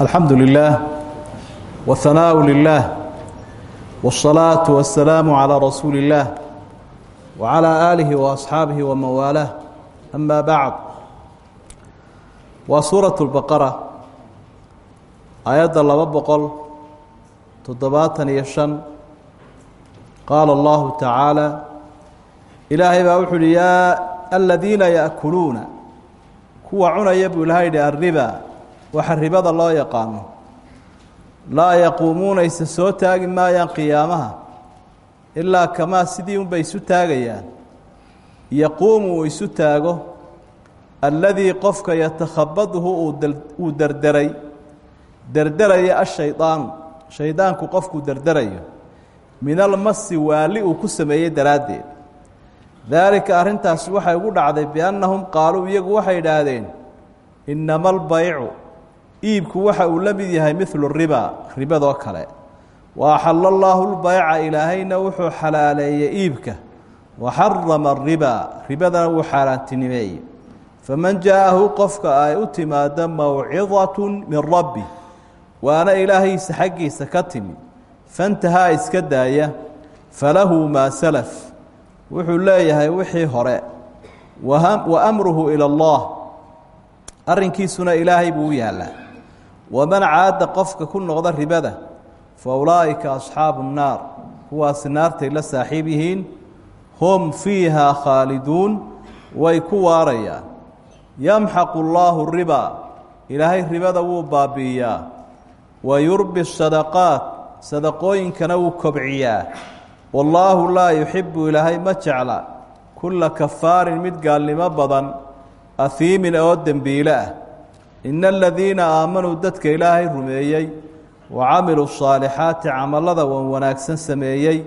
alxamdu lilah whanaaءu lilah wالsalaaةu wasalaamu calىa rasuuli اllah wcalى aalihi waasxaabihi waman waalaah ama bacd waa suuraة اlbaqara aayadda laba boqol toddobaatan iyo shan qaala allahu tacaala ilaahay baa wuxu uhi yaa aladiina yaأkuluuna kuwa cunaya buu ilahay yidhi arriba waxa ribada loo yaqaano. Laa yaquumuuna isa soo taagi maayaan qiyaamaha ilaa kamaa sidii unbay isu taagayaan. Yaquumu uu isu taago alladii qofka yatakhabaduhu uu derderay derderaya ashaydaanu shaydaanku qofkuu derderayo min almasi waali uu ku sameeyey daraaddeed. Daalika arrintaasi waxay ugu dhacday biannahum qaaluu iyagu waxay idhaahdeen innama albaycu iibku waxa uu la mid yahay midlu riba ribadoo kale. Wa axalla allaahu lbayca ilaahayna wuxuu xalaaleeyey iibka. Wa xarama ariba ribadana wuu xaaraantinimeeyey. Faman jaa-ahu qofka ay u timaado mawcidatu min rabbi waana ilaahiisa xaggiisa ka timi. Fantahaa iska daaya falahu maa salaf. Wuxuu leeyahay wixii hore. Wa amruhu ila allah. Arrinkiisuna ilaahay buu u yaallaa waman caada qofka ku noqda ribada fa ulaa'ika asxaabu nnaar kuwaasi naartay la saaxiib yihiin hum fiihaa khaaliduun way ku waarayaan. Yamxaqu allaahu ribaa ilaahay ribada wuu baabi'iyaa. Wa yurbi sadaqaat sadaqooyinkana wuu kobciyaa. Wallaahu laa yuxibu ilaahay ma jecla kulla kafaarin mid gaalnimo badan ahiimin oo dembiile ah ina aladiina aamanuu dadka ilaahay rumeeyey wa camiluu saalixaati camallada wan wanaagsan sameeyey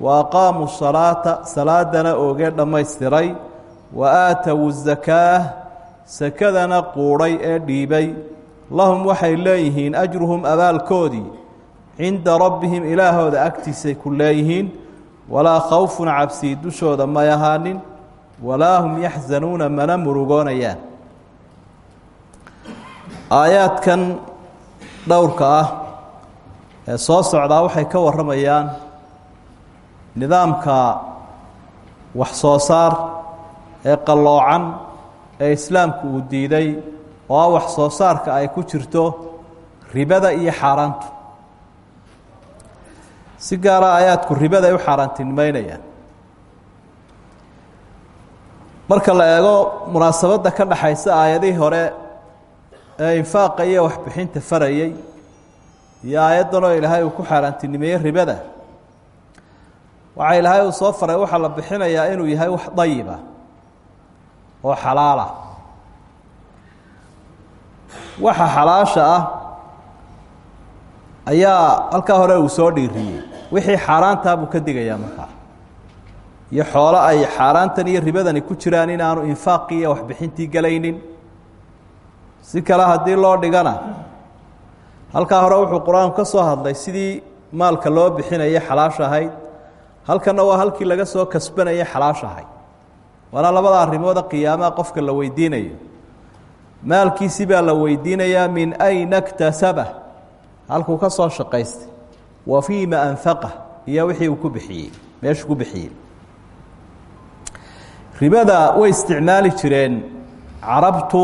wa aqaamuu salaata salaadana oogee dhammaystiray wa aatowu zakaah sakadana quudhay ee dhiibay lahum waxay leeyihiin ajruhum abaalkoodii cinda rabbihim ilaahooda agtiisay ku leeyihiin walaa khawfun cabsii dushooda may ahaanin walaa hum yaxzanuuna mana murugoonayaan aayaadkan dhowrka ah ee soo socdaa waxay ka warramayaan nidaamka wax soo saar ee qalloocan ee islaamku uu diiday oo ah wax soo saarka ay ku jirto ribada iyo xaaraantu si gaara aayaadku ribada ay u xaaraantinimeynayaan marka la eego munaasabadda ka dhaxaysa aayadihii hore ee infaaqa iyo waxbixinta farayey iyo aayaddanoo ilaahay uu ku xaaraantinimeeyey ribada. Waxaa ilaahay uu soo faray waxaa la bixinayaa inuu yahay wax dayiba oo xalaala. Waxa xalaasha ah ayaa halkaa hore uu soo dhiiriyey wixii xaaraantaa buu ka digayaa markaa. Iyo xoolo ay xaaraantan iyo ribadani ku jiraan inaanu infaaqii iyo waxbixintii gelaynin si kale haddii loo dhigana halkaa hore wuxuu qur'aanku ka soo hadlay sidii maalka loo bixinayay xalaasha ahayd halkanna waa halkii laga soo kasbanayay xalaasha ahayd. Waana labada arrimooda qiyaamaha qofka la weydiinayo. Maalkiisi baa la weydiinayaa min ayna ktasaba halkuu ka soo shaqaystay. Wa fiima anfaqa? Iyo wixii uu ku bixiyey meeshuu ku bixiyey. Ribada way isticmaali jireen carabtu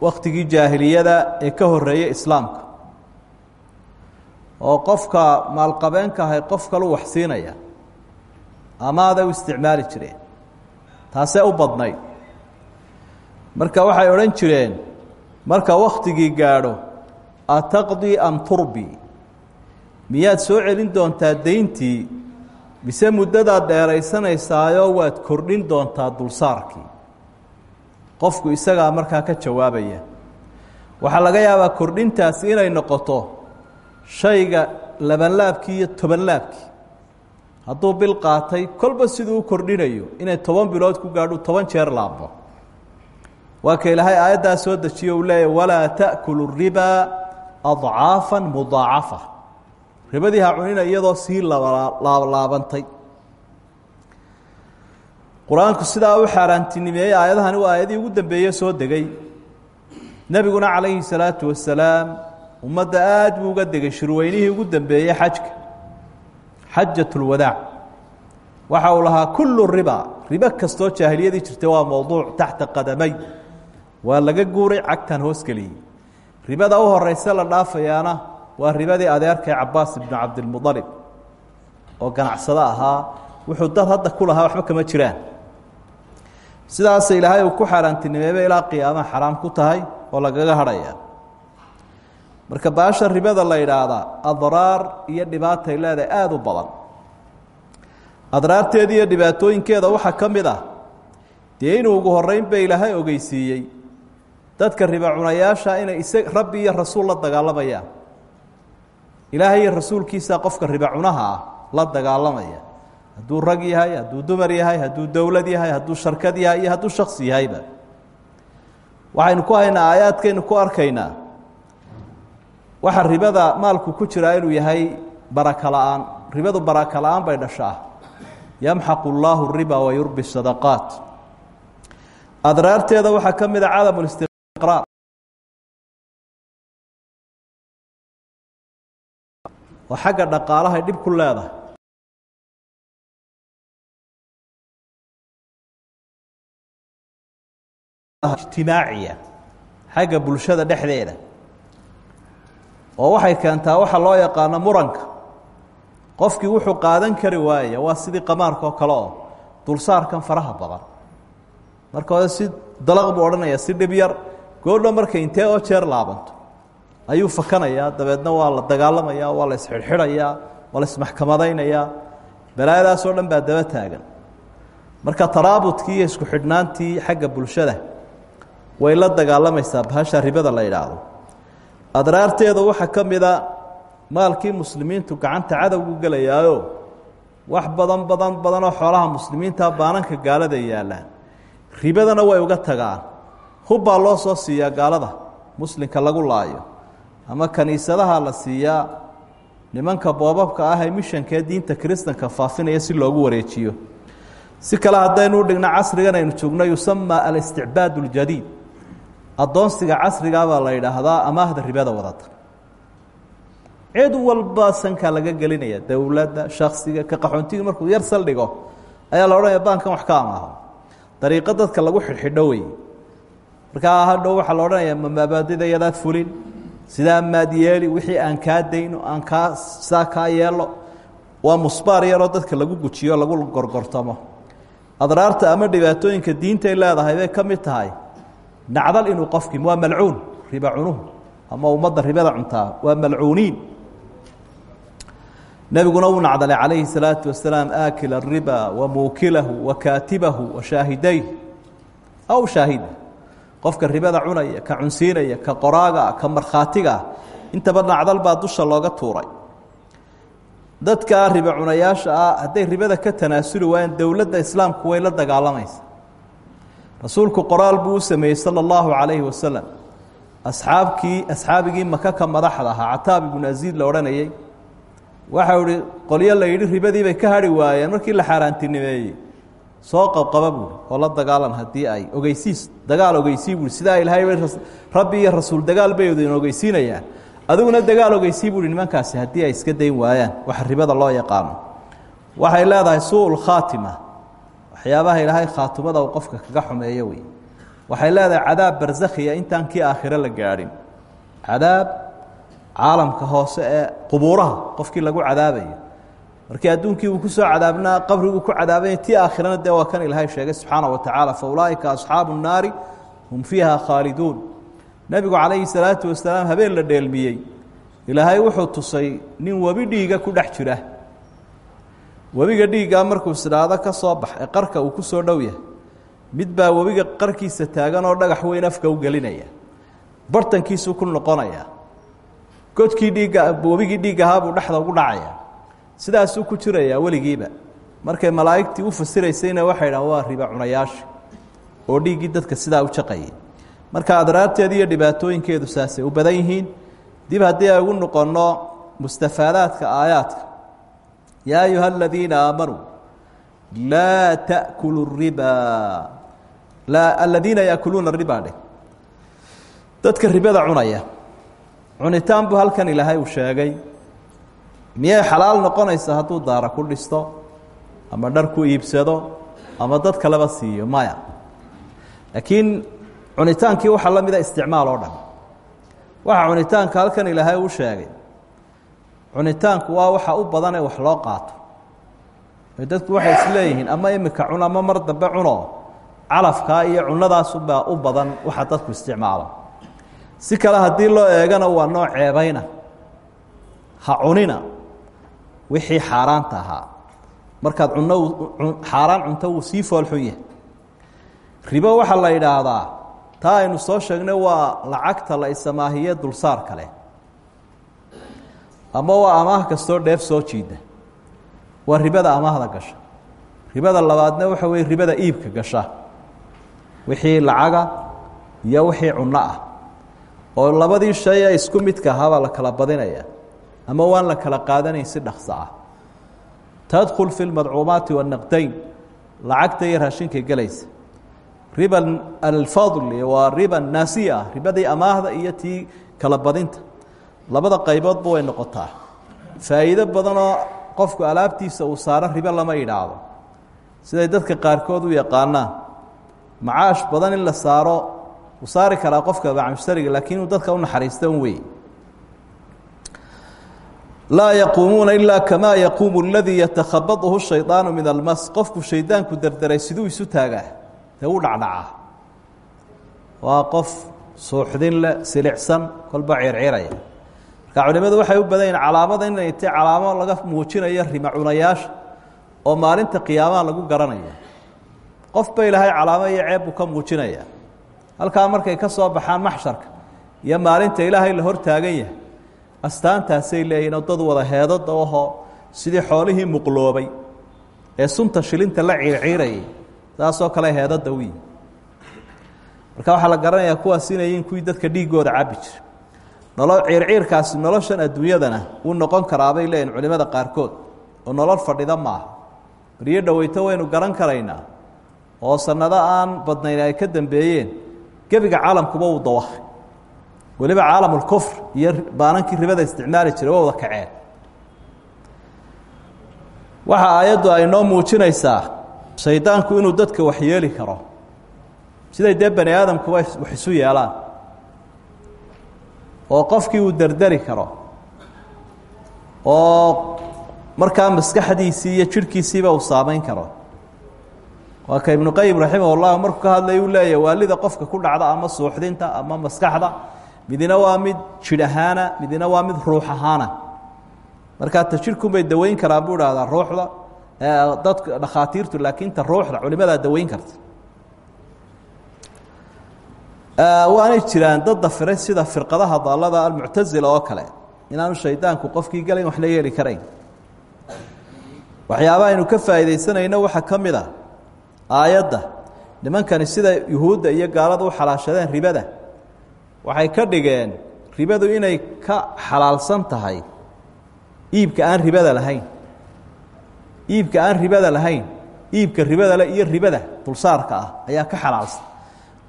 waktigii jaahiliyada ee ka horeeyey islaamka. Oo qofka maalqabeenka ahay qof kalu wax siinaya amaaday u isticmaali jireen taasee u badnayd marka waxay odhan jireen marka waktigii gaadho ataqdii am turbi? Miyaad soo celin doontaa deyntii? Mise muddadaad dheeraysanaysaayo waad kordhin doontaa dulsaarkii qofku isagaa markaa ka jawaabaya. Waxaa laga yaabaa kordhintaasi inay noqoto shayga labanlaabkii iyo tobanlaabkii. Hadduu bil qaatay kolba siduu u kordhinayo inay toban bilood ku gaadhu toban jeer laabmo waa ka ilaahay aayaddaa soo dejiye uu leeyahy walaa ta'kulu ribaa adcaafa mudaacafa ribadii ha cunina iyadoo sii laablaabantay qur'aanku sidaa u xaaraantinimeeyey aayadahani waa aayadii ugu dambeeye soo degay. Nebiguna calayhi salaatu wasalaam ummadda aada buu uga degay shirweynihii ugu dambeeyey xajka xajat اlwadaac waxa uu lahaa kulu riba ribo kastoo jaahiliyadii jirtay waa mowduuc taxta qadamay waa laga guuray cagtan hoosgeliyey ribada u horeyse la dhaafayaana waa ribadii adeerkay cabaas ibnu cabdilmualib oo ganacsado ahaa wuxuu dad hadda ku waxba kama jiraan sidaasa ilaahay uu ku xaaraantinimeeba ilaa qiyaamaha xaraam ku tahay oo lagaga hadhaya. Marka baasha ribada la yidhaahdaa adraar iyo dhibaatay leedahay aada u badan. Adraarteeda iyo dhibaatooyinkeeda waxaa ka mid ah dee inuu ugu horeynba ilaahay ogeysiiyey. Dadka riba cunayaasha inay isa rabbi iyo rasuul la dagaalamayaan ilaahay iyo rasuulkiisa qofka riba cunaha ah la dagaalamaya hadduu rag yahay hadduu dumar yahay hadduu dowlad yahay hadduu sharkad yahay iyo hadduu shaksi yahayba. Waxaynu ku haynaa aayaadkaynu ku arkaynaa waxa ribada maalku ku jiraa inuu yahay baraka la'aan. Ribadu baraka la'aan bay dhashaa. Yamxaqu llaahu riba wa yurbi sadaqaat. Adraarteeda waxaa ka mid a cadam listiqraar oo xagga dhaqaalahay dhib ku leedahay ijtimaaciya xagga bulshada dhexdeeda. Oo waxay keentaa waxa loo yaqaano muranka. Qofkii wuxuu qaadan kari waaya waa sidii qamaarka oo kale oo dulsaarkan faraha badan. Marka hore si dalaq buu odhanaya si dhib yar goodho markay intee oo jeer laabanto. Ayuu fakanayaa dabeedna waa la dagaalamayaa waa la isxidhxidhayaa waa la ismaxkamadaynayaa. Balaayadaasoo dhan baa daba taagan. Marka taraabudkii iyo isku xidhnaantii xagga bulshada way la dagaalamaysaa bahasha ribada la yidhaahdo. Adraarteeda waxaa ka mida maalkii muslimiintu gacanta cadowgu gelayaayo. Wax badan badan badanoo xoolaha muslimiinta baananka gaalada yaallaan ribadana way uga tagaan. Hubbaa loo soo siiyaa gaalada muslimka lagu laayo. Ama kaniisadaha la siiyaa nimanka boobabka ah ee mishankee diinta kiristanka faafinaya si loogu wareejiyo. Si kale haddaynu udhigno casrigan aynu joogno yusama alisticbaad اljadiid addoonsiga casrigaabaa la yidhaahdaa amaahda ribada wadata. Cid walba sankaa laga gelinaya dowladda shaksiga ka qaxoontiga markuu yar saldhigo ayaa la odhanaya baankan wax ka amaaho. Dariiqo dadka lagu xidhxidho wey. Markaa hadhow waxaa la odhanaya ma fulin? Sidaa maad wixii aan kaa dayno aan kaa saa kaa yeelo waa musbaar yaroo dadka lagu gujiyo lagu gorgortamo. Adraarta ama dhibaatooyinka diintay leedahay bay ka tahay nacdal inuu qofkii waa malcuun riba cunuhu ama ummadda ribada cuntaa waa malcuuniin nebiguna uu nacdalay calayhi الsalaaةu wasalaam aakila الriba wa muukilahu wa kaatibahu wa shaahidayh aw shaahida qofka ribada cunaya ka cunsiinaya ka qoraaga ka markhaatigaa intaba nacdal baa dusha looga tuuray dadkaa riba cunayaasha ah hadday ribada ka tanaasuli waayeen dowladda islaamku way la dagaalamaysa rasuulku qoraal buu u sameeyey salى اllahu calayhi wasalam asxaabkii asxaabigii maka ka madaxda ahaa cataab ibnu asiid la odhanayey waxau ihi qolyo la yidhi ribadii bay ka hari waayeen markii la xaaraantinimeeyey. Soo qabqaba buui oo la dagaalan haddii ay ogeysiis dagaal ogeysii buui sidaa ilaahay rabbi iyo rasuul dagaal bay idin ogeysiinayaan. Adiguna dagaal ogeysii buuhi nimankaasi haddii ay iska dayn waayaan waxa ribada loo yaqaano. Waxay leedahay suu khaatima waxyaabaha ilaahay khaatimada uu qofka kaga xumeeyo wey waxay leedahay cadaab barsakhiya intaan kii aakhiro la gaadhin. Cadaab caalamka hoose ee qubuuraha qofkii lagu cadaabayo. Markii adduunkii uu ku soo cadaabnaa qabriguu ku cadaabanya tii aakhirana dee waa kan ilaahay sheegay subxaana wa tacaala fa ulaa'ika asxaabu nnaari hum fiiha khaaliduun. Nebigu calayhi salaatu wasalaam habeen la dheelmiyey. Ilaahay wuxuu tusay nin webi dhiiga ku dhex jira webiga dhiiggaa markuu isdhaado ka soo bax qarka uu ku soo dhow mid baa webiga qarkiisa taagan oo dhagax weyn afka u gelinaya bartankiisuu ku noqonaya. Godkii dhiigga webigii dhiig ahaa buu dhexda ugu dhacaya. Sidaasuu ku jirayaa weligiiba. Markay malaa'igtii u fasiraysayna waxay dhahan waa riba cunayaasha oo dhiiggii dadka sidaa u jaqayay marka adraarteeda iyo dhibaatooyinkeedu saasay u badan yihiin dib haddii ugu noqonno mustafaadaadka aayaadka yaa ayuha aladiina aamanuu laa takulu ribaa laa aladiina yaakuluuna ribaa dhe dadka ribada cunaya cunitaan buu halkan ilaahay uu sheegay miyay xalaal noqonaysa hadduu daara ku dhisto ama dhar ku iibsado ama dad kaleba siiyo maya laakiin cunitaankii waxaa la mida isticmaal oo dhan waxa cunitaanka halkan ilaahay uu sheegay cunitaanku waa waxa u badan ee wax loo qaato. Dadku waxay isleeyihiin ama imika cun ama mar dambe cuno. Calafkaa iyo cunadaasubaa u badan waxa dadku isticmaalo. Si kale haddii loo eegana waa nooc ceebayna ha cunina wixii xaaraanta ahaa. Markaad cunno xaaraan cunto wuu sii foolxun yahay. Ribo waxaa la yidhaahdaa taa aynu soo sheegnay waa lacagta la isamaahiye dulsaar kale ama waa amaah kastoo dheef soo jiida waa ribada amaahda gasha. Ribada labaadna waxa weye ribada iibka gasha. Wixii lacaga iyo wixii cunno ah. Oo labadii shay ee isku midka ahaabaa la kala badinaya. Ama waan la kala qaadanayn si dhaqso ah. Tadkhul fi lmadcuumaati waannaqdayn lacagta iyo raashinka gelaysa riba alfadli waa riba naasiya ribadii amaahda iyo tii kala badinta labada qayboodba way noqotaa. Faa'iido badanoo qofku alaabtiisa uu saaro ribo lama yidhaahdo siday dadka qaarkood u yaqaanaan macaash badan in la saaro uu saari karaa qofka bacmushtariga laakiin dadka u naxariista un wey laa yaquumuuna ilaa kamaa yaquumu اladii yatakhabadhu shayطaanu min almas. Qofku shaydaanku derderay siduu isu taagaa dee u dhacdhacaa. Waa suuxdin leh silicsan kolba circiraya marka culimadu waxay u badan calaamada inay tahy calaamo laga muujinayo rima cunayaasha oo maalinta qiyaamaha lagu garanayo. Qof ba ilaahay calaamo iyo ceeb ka muujinaya. Halkaa markay ka soo baxaan maxsharka iyo maalinta ilaahay la hor yahay astaantaasay leeyihiin oo dad wada heedada ahoo sidii xoolihii muqloobay ee sunta shilinta la ciirciirayay saasoo kale heedada u marka waxaa la garanayaa kuwaas kuwii dadka dhiigooda cabi jira nolo ciirciirkaasi noloshan adduunyadana wuu noqon karaa bay leeyihiin culimada qaarkood. Oo nolol fadhida maaha. Beriyo dhoweyto waynu garan karaynaa oo sanado aan badnayn ay ka dambeeyeen gebiga caalamkuba uu dawakay weliba caalamulkufr iyo baanankii ribada isticmaali jiray waa wada kaceen. Waxa aayaddu ay noo muujinaysaa shaydaanku inuu dadka waxyeeli karo. Siday dee bani aadamkuba wax isu yeelaan oo qofkii uu derderi karo oo markaa maskaxdiisii iyo jidhkiisiiba uu saamayn karo. Waa ka ibnu qayim raximah اllahu markuu ka hadlay uu leeyahy waalida qofka ku dhacda ama suuxdinta ama maskaxda midina waa mid jidh midina waa mid ruux ahaana. Markaa ta jidhkunbay daweyn karaan buu ihahdaa ruuxda dadka dhakhaatiirtu laakiin ta ruuxda culimadaa daweyn karta waanay jiraan dad dafiray sida firqadaha daalada almuctazila oo kale. Inaanu shaydaanku qofkii galayn waxna yeeli karayn. Waxyaaba aynu ka faa'iidaysanayno waxaa ka mid a nimankani sida yuhuudda iyo gaalada u xalaashadeen ribada waxay ka dhigeen ribadu inay ka xalaalsan tahay iibka aan ribada lahayn. Iibka aan ribada lahayn iibka ribada le iyo ribada dulsaarka ah ayaa ka xalaalsan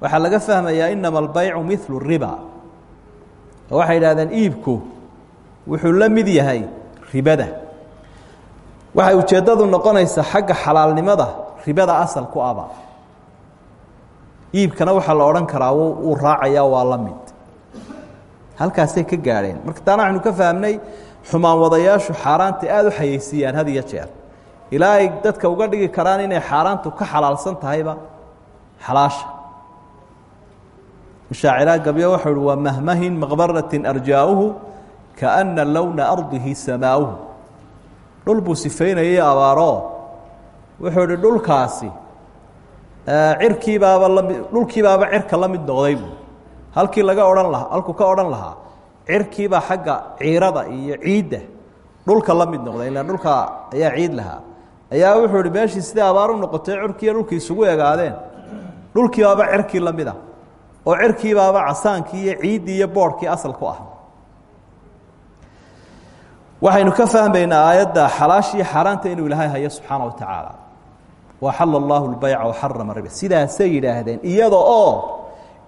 waxaa laga fahmayaa inama albaycu milu riba. Waxay yidhahdeen iibku wuxuu la mid yahay ribada. Waxay ujeeddadu noqonaysaa xagga xalaalnimada ribada asal ku aba. Iibkana waxaa la odhan karaa wuu raacayaa waa la mid. Halkaasay ka gaadheen. Marka taana waxaynu ka fahmnay xumaan wadayaashu xaaraanta aada u xayeysiiyaan had iyo jeer. Ilaa dadka uga dhigi karaan inay xaaraantu ka xalaalsan tahayba xalaasha mushaaciraa gabyo waxau uhi waa mahmahin maqbaratin arjaa'uhu kaana lowna ardihi samaa'uhu dhul buu sifaynayay abaaroo wuxuu ihi dhulkaasi cirkiibaaba lami dhulkiibaaba cirka la mid halkii laga odhan lahaa halkuu ka odhan lahaa cirkiibaa xagga ciirada iyo ciidda dhulka la mid noqday ilaan dhulka ayaa ciid lahaa. Ayaa wuxuu ihi meeshii u noqotay cirkiiyo dhulkii isugu egaadeen dhulkiibaaba cirkii la mid ah oo cirkiibaaba casaankii iyo ciiddii iyo boorhkii asal ku ah. Waxaynu ka fahmaynaa aayadda xalaashiiyo xaaraanta inuu ilaahay hayo subxaana wa tacaala. Waxala allahu lbayca waxarama riba. Sidaasay yidhaahdeen iyada oo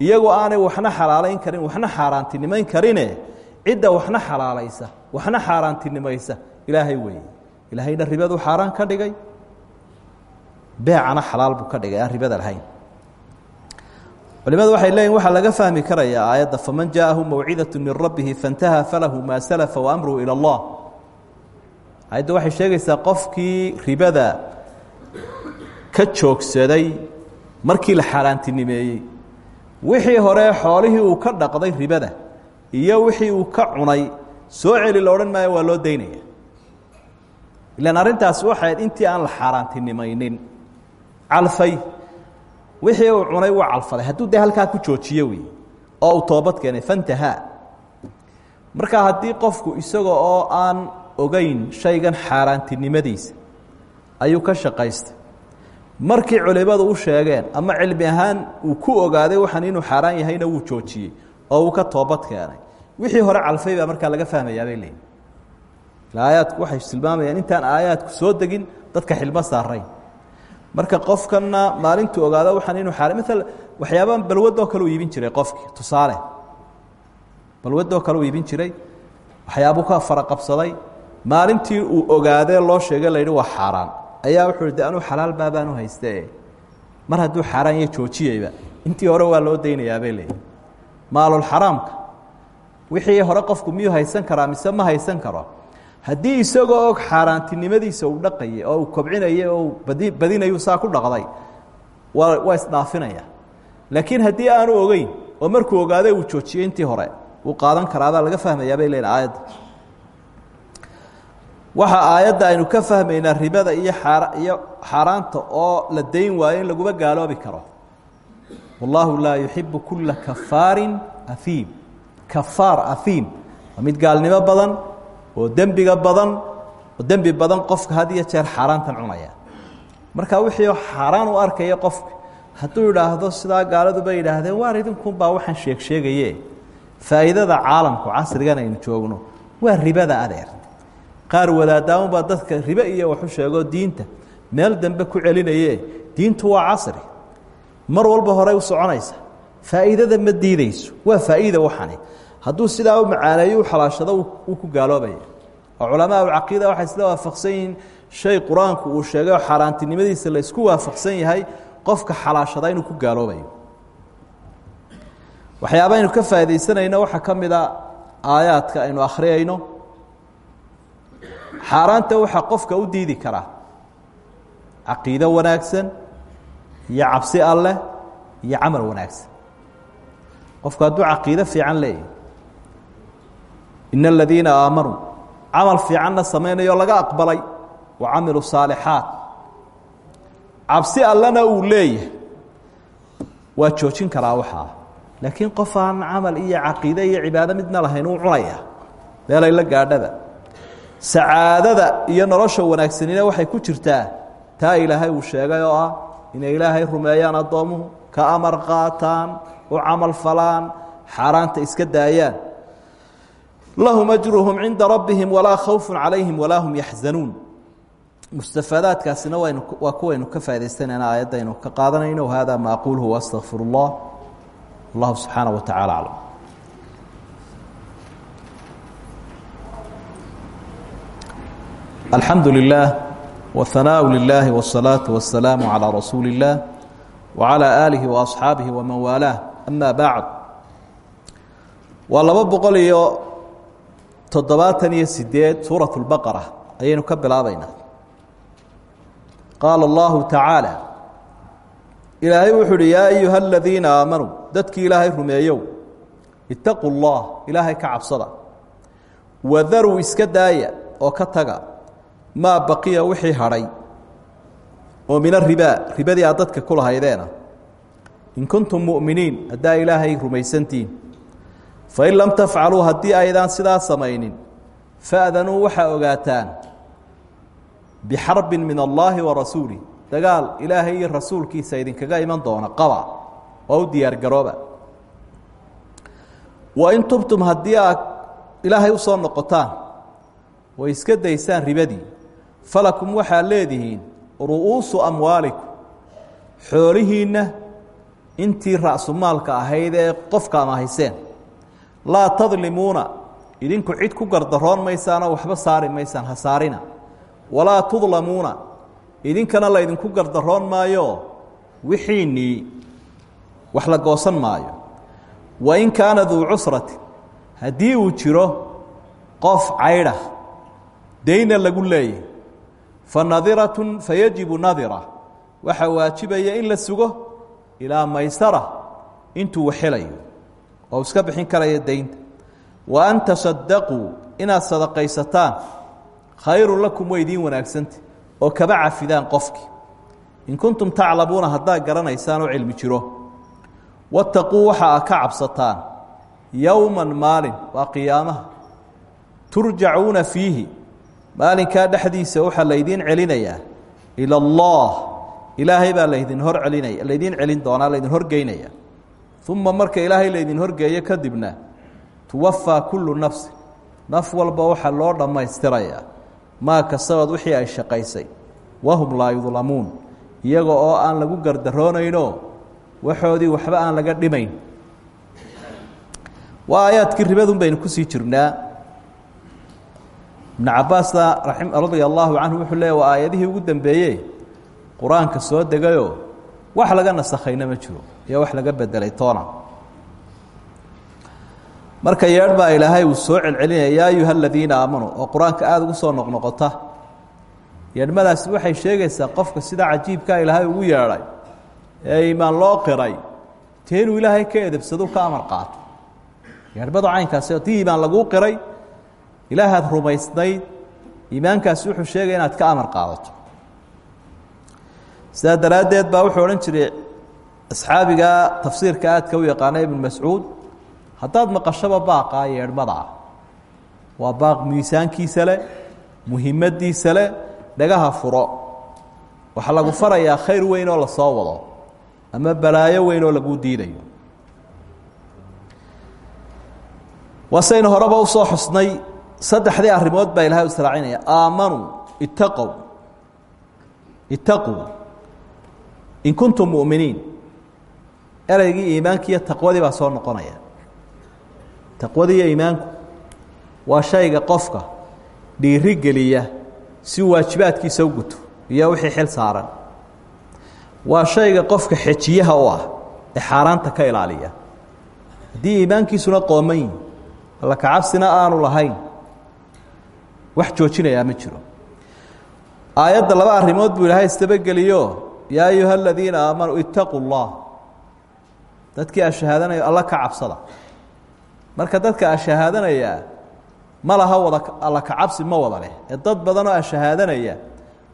iyagoo aanay waxna xalaalayn karin waxna xaaraantinimayn karine cidda waxna xalaalaysa waxna xaaraantinimaysa ilaahay weeye. Ilaahayna ribadu xaaraan ka dhigay. Beecana xalaal buu ka dhigay aan ribada lahayn culimadu waxay leeyihin waxaa laga fahmi karayaa aayadda faman jaaءahu mawcidaة min rabbihi faاntaha falahu maa salafa waamruhu ilى اllah aayadda waxay sheegaysaa qofkii ribada ka joogsaday markii la xaaraantinimeeyey wixii hore xoolihii uu ka dhaqday ribada iyo wixii uu ka cunay soo celi la odhan maayo waa loo daynaya ilaan arrintaasi waxayd intii aan la xaaraantinimaynin calfay wixii uu cunay wuu calfaday hadduu dee halkaa ku joojiyo wey oo uu toobad keenay fantahaa marka haddii qofku isaga oo aan ogeyn shaygan xaaraantinimadiisa ayuu ka shaqaystay. Markii culimadu u sheegeen ama cilmi ahaan uu ku ogaaday waxaan inuu xaaraan yahayna wuu joojiyey oo uu ka toobad keenay. Wixii hore calfay baa markaa laga fahmayaa bay leeyiin aayaadku waxay tilmaamayaan intaan aayaadku soo degin dadka xilmo saarayn marka qofkana maalintuu ogaado waxaan inuu xaaraan maala waxyaabaan balwadoo kale u iibin jiray qofkii tusaale. Balwadoo kale u iibin jiray waxyaabuu ka faraqabsaday maalintii uu ogaadee loo sheegay layidhi waa xaaraan. Ayaa wuxuu de anuu xalaal baabaanu hayste mar hadduu xaaraan iyo joojiyeyba intii hore waa loo daynayaa bay leeyihi maalulxaraamka wixii hore qofku miyuu haysan karaa mise ma haysan karo haddii isagoo og xaaraantinimadiisa uu dhaqayay oo uu kobcinayay oo uu badi badinayu saa ku dhaqday waa waa isdhaafinaya. Laakiin haddii aanu ogeyn oo markuu ogaaday uu joojiyey intii hore wuu qaadan karaabaa laga fahmayaa bay leeyihiin aayadda waxaa aayadda aynu ka fahmaynaa ribada iyo aa iyo xaaraanta oo la dayn waayo in laguma gaaloobi karo. Wallaahu laa yuxibu kula kafaarin ahiim kafaar ahiim waa mid gaalnimo badan oo dembiga badan oo dembi badan qofka had iyo jeer xaaraantan cunaya. Marka wixii xaaraan u arkaya qofka hadduu idhaahdo sidaa gaaladuba yidhaahdeen waar idinkunbaa waxaan sheeg sheegaye faa'iidada caalamku casrigan aynu joogno waa ribada adeer. Qaar wadaadaaunbaa dadka ribe iyo waxu sheegoo diinta. Meel dambe ku celinaye diintu waa casri. Mar walba horey u soconaysa. Faa'iidada ma diideyso waa faa'iida waxani. Hadduu sidaa u macaaneeyo u xalaashado wuu ku gaaloobaya oo culamaa ucaqiida waxay isla waafaqsan yihiin shay qur'aanku uu sheegay oo xaaraantinimadiisa la isku waafaqsan yahay qofka xalaashada inuu ku gaaloobayo. Waxyaaba aynu ka faaidaysanayno waxaa ka mid aynu akhriyayno. Xaaraanta waxaa qofka u diidi karaa caqiido wanaagsan iyo cabsi alleh iyo camal wanaagsan. Qofku hadduu caqiido fiican leeyahy in aladiina aamanuu camal fiicanna samaynayo laga aqbalay wa camiluu saalixaat. Cabsi allena uu leeyahay. Waa joojin karaa waxaa. Laakiin qof aan camal iyo caqiide iyo cibaado midna lahayn uu cunaya. Meelay la gaadhada. Sacaadada iyo nolosha wanaagsanina waxay ku jirtaa. Taa ilaahay uu sheegay oo ah inay ilaahay rumeeyaan addoomuhu ka amar qaataan u camal falaan xaaraanta iska daayaan lahum ajruhum cinda rabbihim walaa khawfun calayhim walaa hum yaxzanuun mustafaadaadkaasina waynu waa kuwaynu ka faa'idaysanayna aayaddaynu ka qaadanayno wahada ma aquluhu waastaqfir اllah wallahu subxaanaه wa tacala aclam alxamdu lilah whanaaءu lilahi wالsalaaةu waالsalaamu calىa rasuuli اllah wعalى aalihi وaصxaabihi waman waalaah ama bacd waa laba boqol iyo toddobaatan iyo sideed suuraة اlbaqara ayaynu ka bilaabaynaa qaala اllahu tacaalى ilaahay wuxuu uhi yaa ayuha aladiina aamanuu dadkii ilaahay rumeeyow itaquu اllah ilaahay ka cabsada wadaruu iska daaya oo ka taga maa baqiya wixii hadhay oo min aribaa ribadii aad dadka ku lahaydeena in kuntum mu'miniin haddaa ilaahay rumaysantiin fain lam tafcaluu haddii aydaan sidaa samaynin fa'danuu waxaa ogaataan bixarbin min allaahi wa rasuulih dagaal ilaahay iyo rasuulkiisa idinkaga iman doona qaba oo u wa in tubtum haddii aad ilaahay u soo noqotaan way iska daysaan ribadii falakum waxaad leedihiin ru'uusu amwaalikum xoolihiinna intii ra'sumaalka ahayd ee qofka ama hayseen laa tadlimuuna idinku cid ku gardaroon maysaanoo waxba saari maysaan ha saarina. Walaa tudlamuuna idinkana laydinku gardaroon maayo wixiinnii wax la goosan maayo. Wain kaana duu cusrati haddii uu jiro qof caydha dayna lagu leeyahy. Fa nadiratun fayajibu nadira. Waxaa waajibaya in la sugo ilaa maysara intuu waxelayo oo iska bixin karaya daynta. Wa an tasadaquu inaad sadaqaysataan khayrun lakum way idiin wanaagsanta oo kaba cafidaan qofkii in kuntum taclamuuna haddaad garanaysaan oo cilmi jiro. Wattaquu waxa a ka cabsataan yowman maalin waa qiyaamaha. Turjacuuna fiihi maalinkaa dhexdiisa waxaa laydiin celinayaa. Ila allah ilaahay baa laydin hor celinaya laydiin celin doonaa laydin horgeynaya uma marka ilaahay laydin horgeeyo kadibna tuwafaa kullu nafsin. Naf walba waxaa loo dhammaystirayaa. Maa kasabad wixii ay shaqaysay. Wahum laa yudlamuun. Iyaga oo aan lagu gardaroonaynoo waxoodii waxba aan laga dhimayn. Waa aayaadkii ribadun baynu ku sii jirnaa. Ibnu cabaasna radia allaahu canhu wuxuu leeya waa aayadihii ugu dambeeye qur'aanka soo degayoo wax laga nasakhayna ma jiro iyo wax laga bedelay toona. Marka yeedh baa ilaahay uu soo celcelinaya yaa ayuha aladiina aamanuu oo qur'aanka aada ugu soo noqnoqota. Yeedhmadaasi waxay sheegaysaa qofka sida cajiibkaa ilaahay ugu yeedhay ee iimaan loo qiray tee inuu ilaahay ka edebsado ka amar qaato. Yeedhmadu caynkaasi haddii iimaan laguu qiray ilaahaad rumaysnayd iimaankaasi wuxuu sheegaya inaad ka amar qaadato. Sidaa daraaddeed baa wuxuu odhan jiray asxaabiga tafsiirka aadka u yaqaana ibnu mascuud haddaad maqashaba baaqaa yeedhmada ah. Waa baaq miisaankiisa leh muhimaddiisa leh dhagaha furo. Waxaa lagu farayaa khayr weyn oo la soo wado ama balaayo weyn oo laguu diidayo. Waasaynu horeba u soo xusnay saddexdii arrimood baa ilahay u israacinaya aamanuu ittaqow ittaquu. In kuntum mu'miniin ereygii iimaankii iyo taqwadii baa soo noqonaya. Taqwadii iimaanku waa shayga qofka dhiiri geliya si waajibaadkiisa u guto iyo wixii xil saaran. Waa shayga qofka xejiyaha u ah ee ka ilaaliya. Haddii iimaankiisuna qooman alla kacabsina aanu lahayn wax joojinayaa ma jiro. Aayadda laba arrimood buu ilaahay istabageliyo yaa ayuha aladiina aamanuu ittaquu llah dadkii ashahaadanaya alla ka cabsada. Marka dadka ashahaadanaya ma laha wada alla kacabsi ma wada leh. Ee dad badanoo ashahaadanaya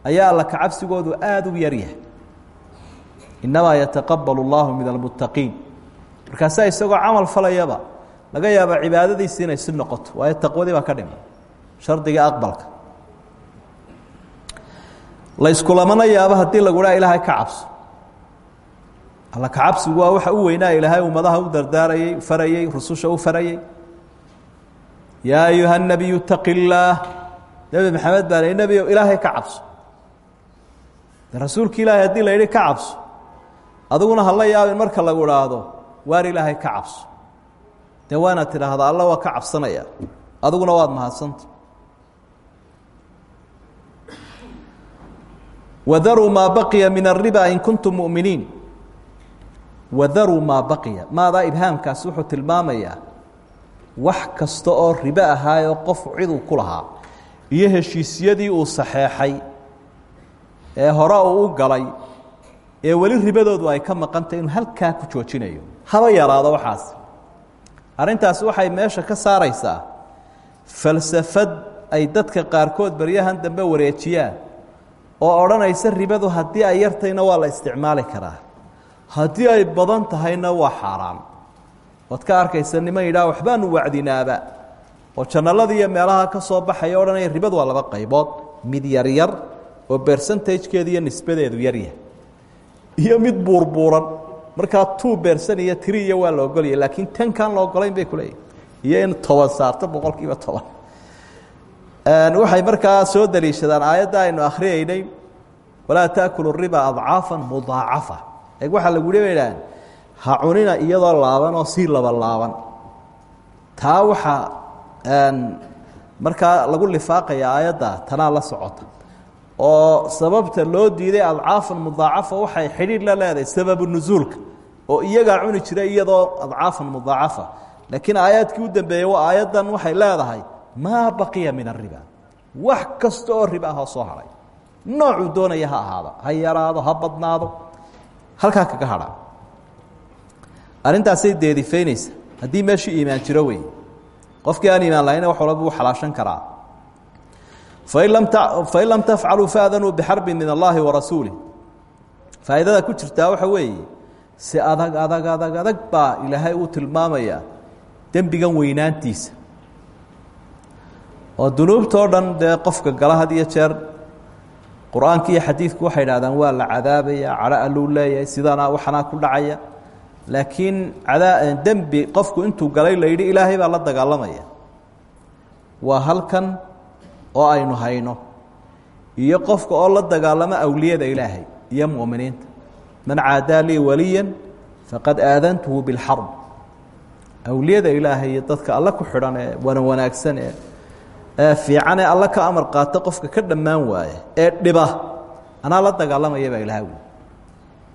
ayaa alla kacabsigoodu aada u yaryahay innamaa yataqabal اllahu min almuttaqiin. Markaasaa isagoo camal falayaba laga yaaba cibaadadiisi inay si noqoto waayo taqwadii baa ka dhiman shardiga aqbalka. Layskulamana yaabo haddii lagu dhaa ilaahay ka cabso alla kacabsigu waa waxa u weynaa ilaahay ummadaha u dardaarayey farayey rususha u farayey yaa ayuha nabiyu itaqi illaah nebi maxamed baa nebi ow ilaahay ka cabso de rasuulki ilaahay haddii la yidhi ka cabso adiguna hala yaabin marka lagu idhaahdo waar ilaahay ka cabso dee waa inaad tidhaahda alla waa ka cabsanaya adiguna waad mahadsanta wadaruu maa baqiya min الriba in kuntum muؤminiin wadaruu maa baqiya maadaa ibhaamkaasi wuxuu tilmaamayaa wax kasta oo ribo ahaayoo qof ciduu ku lahaa iyo heshiisyadii uu saxeexay ee hore uu u galay ee weli ribadoodu ay ka maqantay inuu halkaa ku joojinayo haba yaraado waxaas arrintaasi waxay meesha ka saaraysaa falsafad ay dadka qaarkood baryahan dambe wareejiyaan oo odhanaysa ribadu haddii ay yartayna waa la isticmaali karaa haddii ay badan tahayna waa xaaraan waad ka arkaysa niman yidhaha waxbaanu wacdinaaba. Oo jannaladii iyo meelaha ka soo baxaya odhanaya ribadu waa laba qaybood. Mid yaryar oo bersantagekeedu iyo nisbadeedu yaryahay iyo mid buurbuuran. Markaa tuu beersan iyo tiri iyo waa la ogolaya laakiin tan kaan la ogolayn bay kuleeyihin iyo in toban saarto boqol kiiba toban. Waxay markaa soo daliishadaan. Aayadda aynu akhriyeynay walaa taakulu riba adcaafa mudaacafa e waxaa lagu idhaah ha cunina iyadoo laaban oo sii laba laaban. Taa waxaa markaa lagu lifaaqaya aayadda tanaa la socota. Oo sababta loo diiday adcaafan mudaacafa waxay xidhiir la leedahay sababu nusuulka oo iyagaa cuni jira iyadoo adcaafan mudaacafa. Laakiin aayaadkii u dambeeyey aayaddan waxay leedahay maa baqiya min ariba wax kasta oo riba oo soo haray. Noocuu doonaya ha ahaado ha yaraado ha halkaa kaga hadha arrintaasay deedifaynaysa. Haddii meeshii iimaan jiro wey qofkii aan iimaan lahayna wax walba uu xalaashan karaa. Fain lam tafcaluu faadanuu bixarbin min allaahi wa rasuulih faa'iidada ku jirtaa waxa weeye si adag adag adag adag baa ilaahay uu tilmaamaya dembigan weynaantiisa. Oo dunuubtao qofka gala had qur'aanka iyo xadiidku waxay idhahdaan waa la cadaabaya cadho alluu leeyahay sidana waxanaa ku dhacaya. Laakiin adaa dembi qofku intuu galay la ilaahay baa la dagaalamaya. Waa halkan oo aynu hayno iyo qofka oo la dagaalamo awliyada ilaahay iyo mu'miniinta. Man caadaa lii waliya faqad aadantuhu bilxarb awliyada ilaahay dadka alle ku xidhan wana wanaagsan ee fiican ee alle ka amar qaata qofka ka dhammaan waaya ee dhiba. Anaa la dagaalamaya baa ilaha wi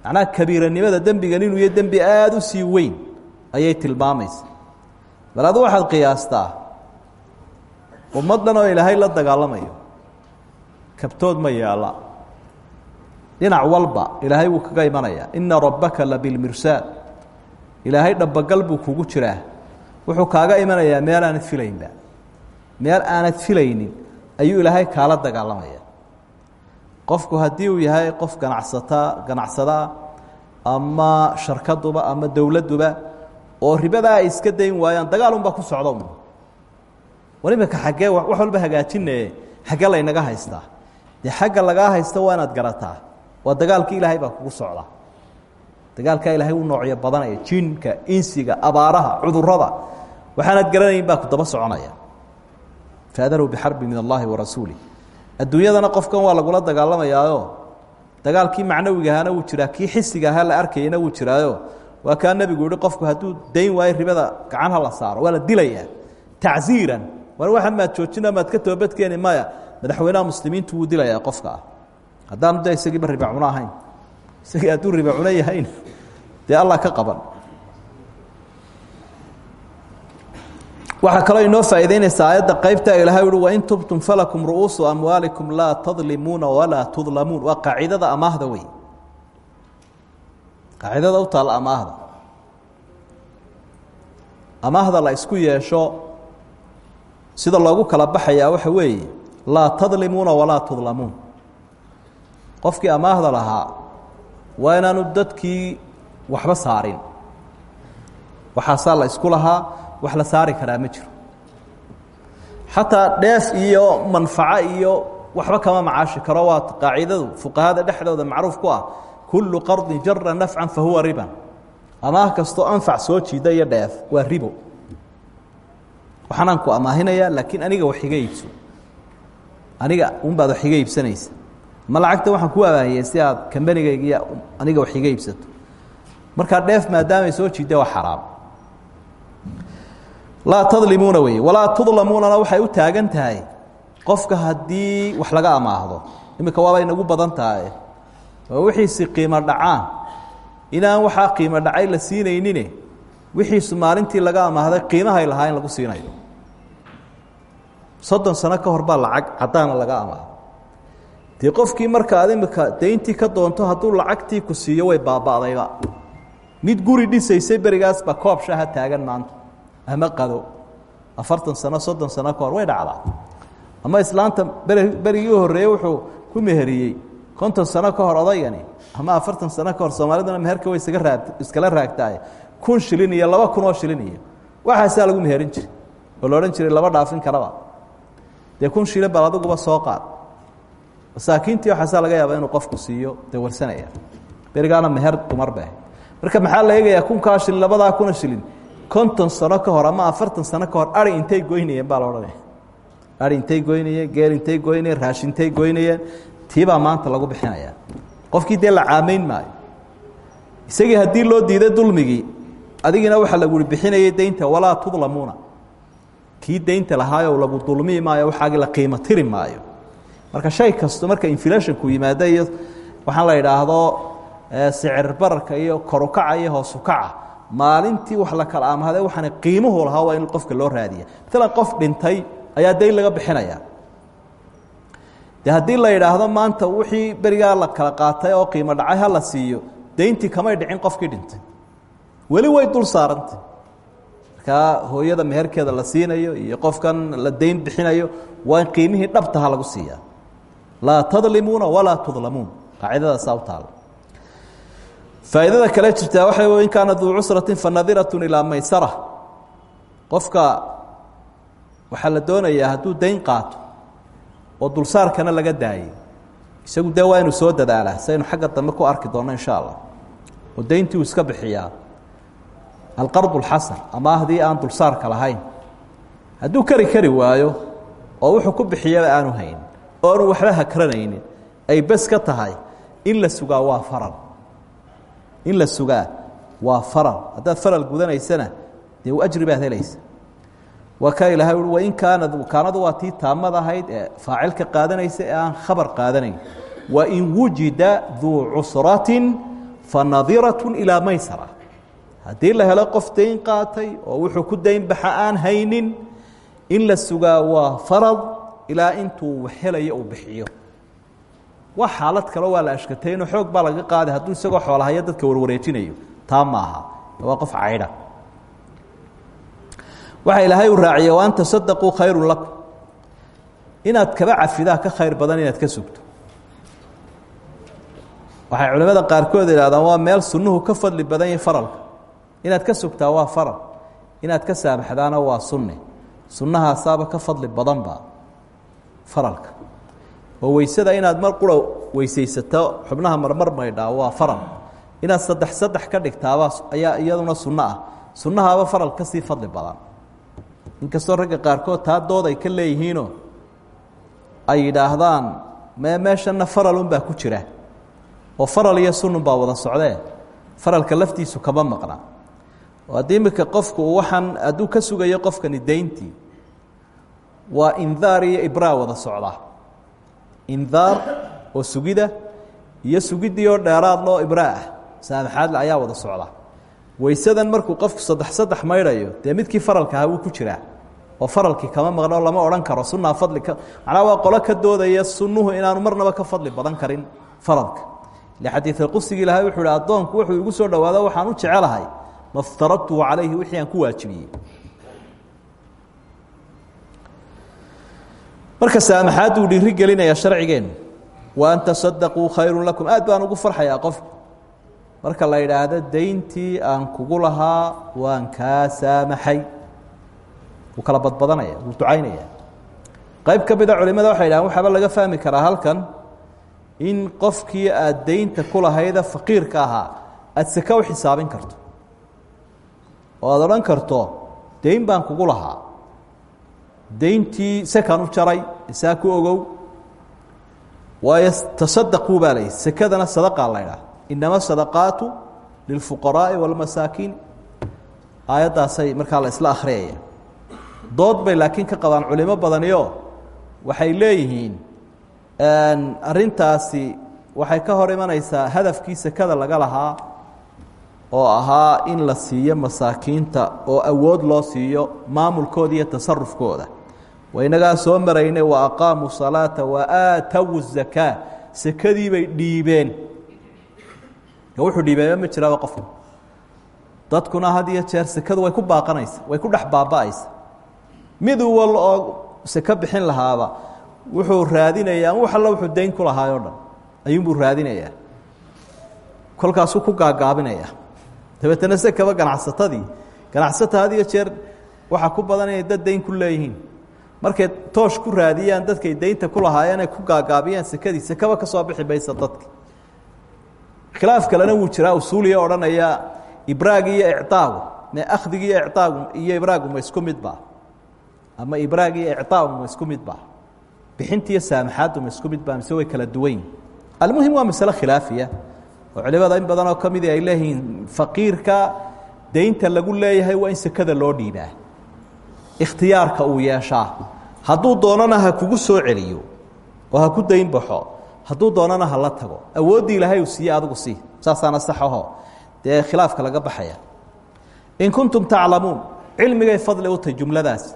macnaha kabiiranimada dembigan inuu iyo dembi aada u sii weyn ayay tilmaamaysa. Bal adu waxaad qiyaastaa? Ummaddan oo ilaahay la dagaalamayo kabtood ma yeela dhinac walba ilaahay wuu kaga imanaya ina rabbaka labilmirsaad ilaahay dhabagal buu kugu jiraa. Wuxuu kaaga imanayaa meel aanad filaynba meel aanad filaynin ayuu ilaahay kaala dagaalamaya. Qofku haddii uu yahay qof ganacsata ganacsadaa ama sharkaduba ama dowladduba oo ribadaa ay iska dayn waayaan dagaal unbaa ku socda un war imika xaggee wax walba hagaajinaye xagge laynaga haystaa. Dee xagga lagaa haysta waa inaad garataa. Waa dagaalkii ilaahay baa kugu socda dagaalkaa ilaahay u noocyo badanaya jinka insiga abaaraha cudurrada waxaanad garanayn baa ku daba soconaya faadaruu bixarbi min allahi wa rasuulih adduunyadana qofkan waa lagula dagaalamayaayo dagaalkii macnawigahaana wuu jiraa kii xisiga ahaa la arkayana wuu jiraayo waa kaa nebigu yihi qofku hadduu dayn waayo ribada gacan ha la saaro waa la dilayaa war waxan maad joojina maad ka toobadkeeni maya madaxweynaha muslimiintu wuu dilayaa qofka ah haddaanu de riba cuno ahayn isagii riba cuno yahayn allah ka qaban waxaa kaloo inoo faa'idaynaysaa aayadda qaybta ilaahay uhi wain tubtum falakum ru'uusu amwaalikum laa tadlimuuna walaa tudlamuun. Waa qaacidada amaahda wey qaacidada u taalla amaahda. Amaahda la isku yeesho sida loogu kala baxayaa waxa weeye laa tadlimuuna walaa tudlamuun. Qofkii amaahda lahaa waa inaanu dadkii waxba saarin. Waxaasaa la isku lahaa wax la saari karaa ma jiro. Xataa dheef iyo manfaco iyo waxba kama macaashi karo. Waa qaacidadu fuqahada dhexdooda macruuf ku ah. Kullu qardin jara nafcan fa huwa riban amaah kastoo anfac soo jiida iyo dheef waa ribo. Waxaanaan ku amaahinaya laakiin aniga wax iga iibso aniga unbaad wax iga iibsanaysa ma lacagta waxaan ku abaahiyey si aad kambanigaygiiyo aniga wax iga iibsato markaa dheef maadaamay soo jiida waa xaraam laa tadlimuuna wey walaa tudlamuunana waxay u taagan tahay. Qofka haddii wax laga amaahdo iminka waabay nagu badan tahay. Oo wixiisi qiimo dhacaan. Inaan waxaa qiimo dhacay la siinaynin wixiisu maalintii laga amaahday qiimahay lahaa in lagu siinayo. Soddon sano ka hor baa lacag caddaana laga amaahdo dee qofkii marka ad imika dayntii ka doonto hadduu lacagtii ku siiyo way baaba'dayba. Mid guri dhisaysay berigaasba koob shaha taagan maanta ama qado. Afartan sano soddon sano ka hor way dhacdaa. Ama islaanta beri berigii u horreeyey wuxuu ku meheriyey. Konton sano ka hor odaygani ama afartan sano ka hor soomaaliduna meherka way isaga raag iskala raagtaay kun shilin iyo laba kun oo shilin iyo. Waxaasaa lagu meherin jiray oo la odhan jiray laba dhaafin karaba dee kun shilin bal adiguba soo qaad. Masaakiintii waxaasaa laga yaabaa inuu qofku siiyo dee warsanaya. Berigaana meher dumar ba marka maxaa la eegayaa kunkaa shilin labadaa kuna shilin konton sano ka hor ama afartan sano ka hor ari intay goynayeen baa la odhanaya. Ari intay goynayeen geel intay goynayeen raashintay goynayeen tiibaa maanta lagu bixinayaa qofkii dee la caamayn maayo. Isagii haddii loo diiday dulmigii adigina waxaa laguhi bixinayay daynta walaa tudlamuuna. Kii daynta lahaayo lagu dulmi maayo waxaagii la qiimo tiri maayo. Marka shay kasto marka inflationku yimaado iyo waxaan la idhaahdo sicir bararka iyo korukaca iyo hoosukaca maalintii wax la kala amhade waxaana qiimuhu lahaa waa in qofka loo raadiya. Maalan qof dhintay ayaa dayn laga bixinaya. De haddii la yidhaahdo maanta wixii berigaa la kala qaatay oo qiimo dhacay ha la siiyo dayntii kamay dhicin qofkii dhintay. Weli way dul saarantay. Markaa hooyada meherkeeda la siinayo iyo qofkan la dayn bixinayo waa in qiimihii dhabtaha lagu siiyaa. Laa tadlimuuna walaa tudlamuun. Qaacidadaasaa u taala faa'iidada kale jirtaa waxay in kaana duu cusratin fanadirat ilaa maysara. Qofka waxaa la doonayaa hadduu dayn qaato oo dulsaarkana laga daayay isagu dee waa inu soo dadaalaa saynu xagga dambe ku arki doonno insha allah. Oo dayntii uu iska bixiyaa alqard اlxasan ama haddii aan dulsaarka lahayn. Hadduu kari kari waayo oo wuxuu ku bixiyaba aanu hayn oo aanu waxba hakranaynin ay bes ka tahay in la sugaa waa faral in la sugaa waa faral. Haddaad faral gudanaysana dee ajri baad helaysa. Wain kaanad kaanadu waa tii taamad ahayd ee faacilka qaadanaysa ee aan khabar qaadanayn. Wain wujida duu cusratin fanadiraة ilىa maysara. Haddii la helo qof qaatay oo wuxuu ku dayn baxa aan haynin in la sugaa waa farad ilaa intuu helayo uu bixiyo wax xaalad kale waa la ashkatayno xoog baa laga qaaday hadduu isagoo xoolahayo dadka warwareejinayo taa maaha. Waa qof caydha. Waxa ilaahay uu raaciyey wa an tasadaquu khayru lakum inaad kaba cafidaa ka khayr badan inaad ka sugto. Waxay culimmada qaarkood idhahdaan waa meel sunnuhu ka fadli badan yahay faralka. Inaad ka sugtaa waa faral. Inaad ka saamaxdaana waa sunne. Sunnahaasaaba ka fadli badanba faralka oo weysada inaad mar qura weysaysato xubnaha marmar maydhaa waa faral inaad saddex saddex ka dhigtaabaa ayaa iyaduna sunno ah. Sunnahaaba faral ka sii fadli badan. Inkastoo ragga qaarkood taa dood ay ka leeyihiinoo ay yidhaahdaan me meeshanna faralunbaa ku jira. Oo faral iyo sunun baa wada socdee faralka laftiisu kama maqna. Oo haddii iminka qofku waxaan hadduu ka sugayo qofkani dayntii waa indaar iyo ibraa wada socda indaar oo sugida iyo sugiddii oo dheeraad loo ibraa ah. Saamaxaadle ayaa wada socda. Weysadan markuu qofku saddex saddex maydhayo dee midkii faralka ahaa wuu ku jiraa. Oo faralkii kama maqno lama odhan karo. Sunaa fadli ka macnaa waa qolo ka doodaya sunnuhu inaanu marnaba ka fadli badan karin faralka xadiiث qudsigii ilahay wuxuu hi addoonku wuxuu igu soo dhowaado waxaan u jecelahay. Maftaradtuhu calayhi wixii aan ku waajibiyey marka saamaxaadduu dhiiri gelinaya sharcigeenu wa an tasadaquu khayru lakum. Aad baan ugu farxayaa qofku. Marka la idhaahdo dayntii aan kugu lahaa waan kaa saamaxay. Wuu kala badbadanaya wuu ducaynaya qayb ka mida culimada waxay dhahan waxaaba laga fahmi karaa halkan in qofkii aad daynta ku lahayda faqiirka ahaa aada seke u xisaabin karto. Oo aada odhan karto dayn baan kugu lahaa dayntii sekan u jaray isaa ku ogow. Waayo tasadaquu baa layihi sekadana sadaqaa la ydhaha inama sadaqaatu lilfuqaraa'i wاlmasaakiin aayaddaasay markaa la isla akhriyaya dood bay laakiin ka qabaan culimo badaniyo waxay leeyihiin arintaasi waxay ka hor imanaysaa hadafkii sekada laga lahaa oo ahaa in la siiyo masaakiinta oo awood loo siiyo maamulkooda iyo tasarufkooda wainagaa soo marayne wa aqaamuu salaata wa aatawu zakaa sekadii bay dhiibeen. Wuxuu dhiibeeba ma jiraaba qofku. Dadkuna had jeer sekadu way ku baaqanaysa way ku dhex baaba'aysa. Wal oo seke bixin lahaaba. Wuxuu raadinayaa wax alla wuxuu dayn ku lahaay o dhan ayuunbuu raadinayaa. Kolkaasuu ku gaagaabinaya dabeetana se kaba ganacsatadii. Jeer waxaa ku badan inay dad dayn ku leeyihiin markay toosh ku raadiyaan dadkay daynta ku lahaayeen ay ku gaagaabiyaan sekadii sekaba ka soo bixi maysa dadka khilaaf kalena wuu jiraa usuuliya odhanaya ibraagi iyo icaagu me akhdigi iyo icaagu iyo ibraagu ma isku midba ama ibraagi iyo icaagu ma isku midba bixintiiyo saamaxaaddu ma isku midba mise way kala duwanyihin almuhim waa masale khilaafiya oo culimada in badanoo ka midi ay leeyihiin faqiirka daynta lagu leeyahay waa in sekada loo dhiibaa ikhtiyaarka uu yeeshaa. Hadduu doonana ha kugu soo celiyo oo ha ku dayn baxo hadduu doonana ha la tago awooddii ilaahay uu siiye adigu sii. Saasaana saxaho dee khilaafka laga baxaya. In kuntum taclamuun cilmigay fadli u tahay jumladaasi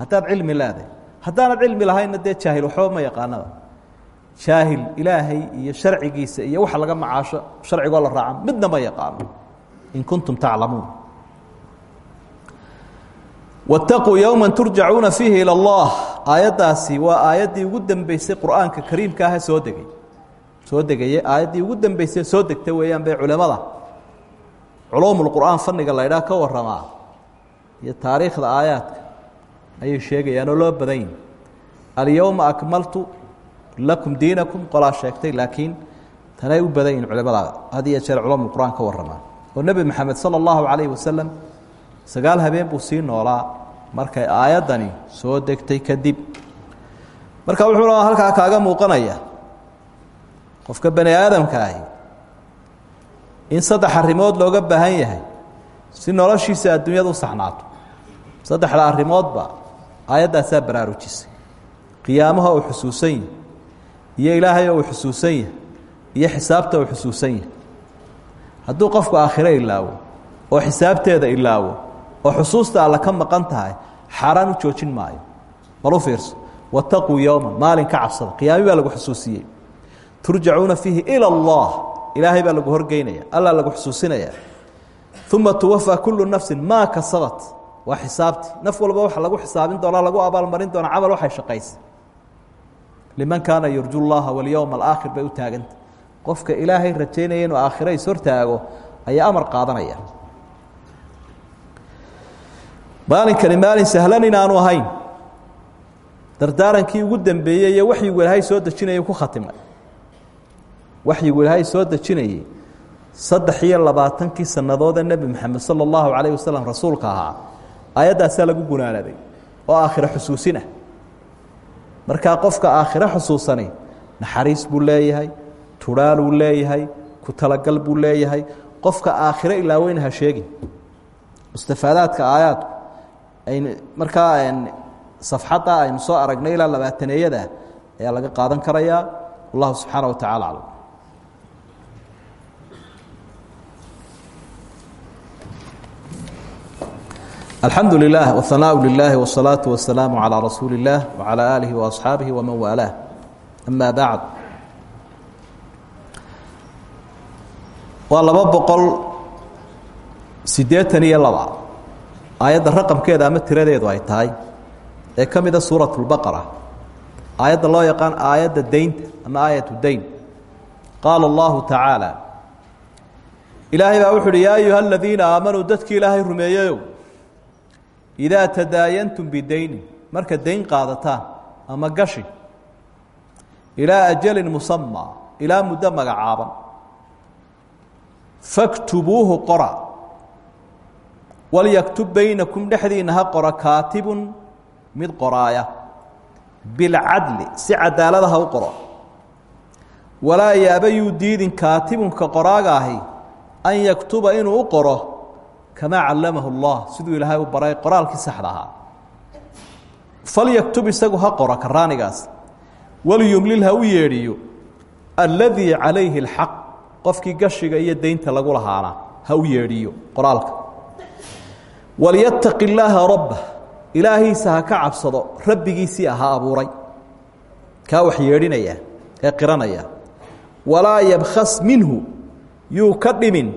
haddaad cilmi leedahay haddaanad cilmi lahaynna dee jaahil waxba ma yaqaanaba jaahil ilaahay iyo sharcigiisa iyo waxa laga macaasho sharcigoo la raaca midna ma yaqaano. In kuntum taclamuun wاtaquu yowma turjacuuna fiihi ilى اllah aayaddaasi waa aayaddii ugu dambeysay qur'aanka kariimka ah soo degay soo degaye aayaddii ugu dambeysay soo degta weeyaan bay culimada culuumulqur'aan fanniga la ydhaah ka waramaa iyo taariikhda aayaadka ayay sheegayaan oo loo badan yihi alyowma akmaltu lakum diinakum qolaa sheegtay laakiin tanay u badan yihin culimada had iyo jeer culuumulqur'aan ka waramaa oo nebi maxamed sala allahu calayhi wasalam sagaal habeen buu sii noolaa markay aayaddani soo degtay kadib. Marka wuxuu halkaa kaaga muuqanaya. Qofka bani aadamka ahi in saddex arrimood looga baahan yahay si noloshiisa adduunyada u saxnaato. Saddexda arrimoodba aayaddaasaa baraarujisay. Qiyaamaha uu xusuusan yahay iyo ilaahay uu xusuusan yahay iyo xisaabta uu xusuusan yahay. Hadduu qofku aakhiro ilaawo oo xisaabteeda ilaawo oo xusuusta alla ka maqan tahay xaaraan u joojin maayo. Bal u fiirso wataquu yowman maalin ka cabsada qiyaami baa lagu xusuusiyey. Turjacuuna fiihi ilى اllah ilaahay baa lagu horgeynaya alla lagu xusuusinaya uma tuwafaa kulu nafsi maa kasabat. Waa xisaabti. Naf walba waxa lagu xisaabin doonaa lagu abaalmarin doona camal waxay shaqaysa. Liman kaana yurju llaha walyowma alaakhir bay u taaganta. Qofka ilaahay rajaynaya inuu aakhiro is hortaago ayaa amar qaadanaya maalinkani maalin sahlan inaanu ahayn. Dardaarankii ugu dambeeyey iyo waxyigu ilaahay soo dejinayay ku khatimay. Waxyigu ilaahay soo dejinayey saddex iyo labaatankii sannadoodee nebi moxamed sala allahu calayh rasuulka ahaa aayaddaasaa lagu gunaanaday oo aakhiro xusuusinah markaa qofka aakhiro xusuusani naxariis buu leeyahay turhaaluu leeyahay ku talagal buu leeyahay. Qofka aakhiro ilaaweyna ha sheegin. Mustafaadaadka aayaadku aynu markaa safxada aynu soo aragnay ilaa labaataneeyada ayaa laga qaadan karayaa wallahu subxaana wa tacala aclam. Alxamdu lilah whanaaءu lilahi wsalaatu wasalaamu calaa rasuuli اllah wacalaa aalihi waasxaabihi waman waalaah ama bacd. Waa laba boqol siddeetan iyo laba aayadda raqamkeeda ama tiradeedu ay tahay ee ka mida suuratulbaqara aayadda loo yaqaan aayadda deynta ama aayatu deyn. Qaala allahu tacaala ilaahay baa wuxu uhi yaa ayuha aladiina aamanuu dadkii ilaahay rumeeyeyow idaa tadaayantum marka deyn qaadataan ama gashi ilaa ajalin musamaa ilaa muddo magacaaban faktubuuhu qora walyaktub baynakum dhexdiinna ha qora kaatibun mid qoraaya bilcadli si cadaalada ha u qoro walaa yaaba yuu diidin kaatibunka qoraaga ahi an yaktuba inuu u qoro kamaa callamahu اllah siduu ilaahay u baray qoraalkii saxda ahaa falyaktub isagu ha qoro karaanigaas walyumlil ha u yeedhiyo alladii calayhi walyataqi illaaha rabbah ilaahiisa ha ka cabsado rabbigiisii ahaa abuuray. Kaa wax yeedhinaya ee qiranaya. walaa yabkhas minhu yuu ka dhimin.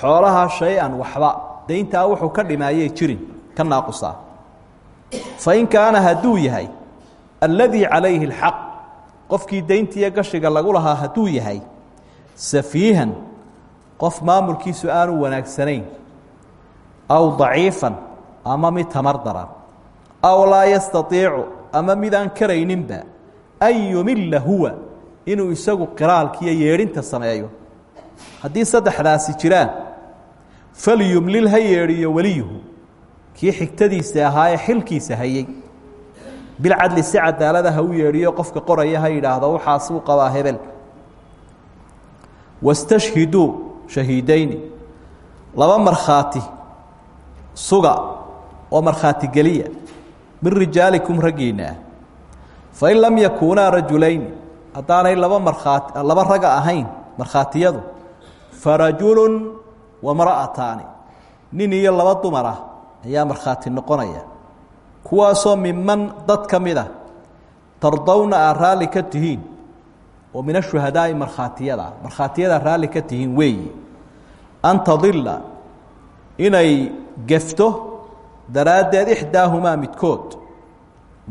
Xoolaha shay-an waxba dayntaa wuxuu ka dhimaayay jirin ka naaqusaa. Fain kaana hadduu yahay alladii calayhi اlxaq qofkii dayntiiyo gashiga lagu lahaa hadduu yahay safiihan qof maamulkiisu aanu wanaagsanayn aw daciifan ama mid tamar daran aw laa yastaiicu ama midaan karayninba an yumila huwa inuu isagu qiraalkiiyo yeedhinta sameeyo. Haddii saddexdaasi jiraan falyumlil ha yeedhiyo weliyuhu kii xigtadiisa ahaa xilkiisa hayey bilcadli si cadaalada ha u yeedhiyo qofka qoraya ha yidhaahdo waxaasuu qabaa hebel. Wastashhiduu shahiidayni laba markhaati suga oo markhaati geliya min rijaalikum raggiinna fain lam yakuunaa rajulayni haddaanay laba markhaati laba raga ahayn markhaatiyadu farajulun wamra'ataani nin iyo laba dumar ah ayaa markhaati noqonaya. Kuwaasoo miman dad ka mid a tardawna aad min ashuhadaa'i markhaatiyada markhaatiyada raalli ka tihiin weeyi an tadila inay gefto daraaddeed ixdaahumaa midkood.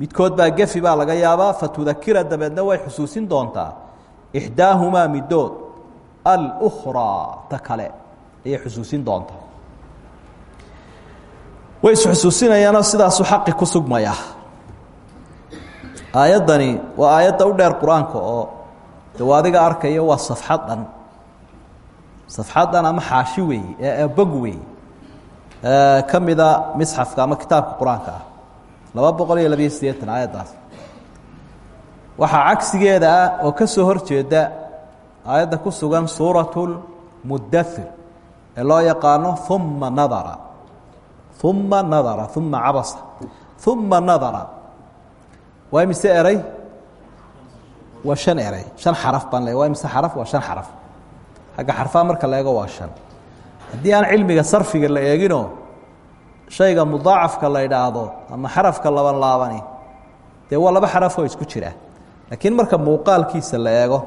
Midkood baa gefi baa laga yaabaa fatudakira dabeedna way xusuusin doontaa. Ixdaahumaa middood alkhraa ta kale ayay xusuusin doontaa. Way isxusuusinayaanoo sidaasuu xaqi ku sugmaya. Aayaddani waa aayadda u dheer qur'aanka oo de adiga waa safxad dhan safxad dhan ama xaashi weeye bog weeye ka mida misxafka ama kitaabka qur'aanka ah. Laba boqol ah oo ka soo horjeeda aayadda ku sugan suuratu lmudathir ee loo yaqaano uma nadara uma nadara uma cabasa. Uma nadara waa imise eray? Shan eray. Shan xaraf baan le waa imise xaraf? Waa shan xaraf. Xagga xarfaha marka la waa shan haddii aan cilmiga sarfiga la eeginoo shayga mudaacafka la idhaahdo ama xarafka laban laabani dee waa laba xarafoo isku jira. Laakiin marka muuqaalkiisa la eego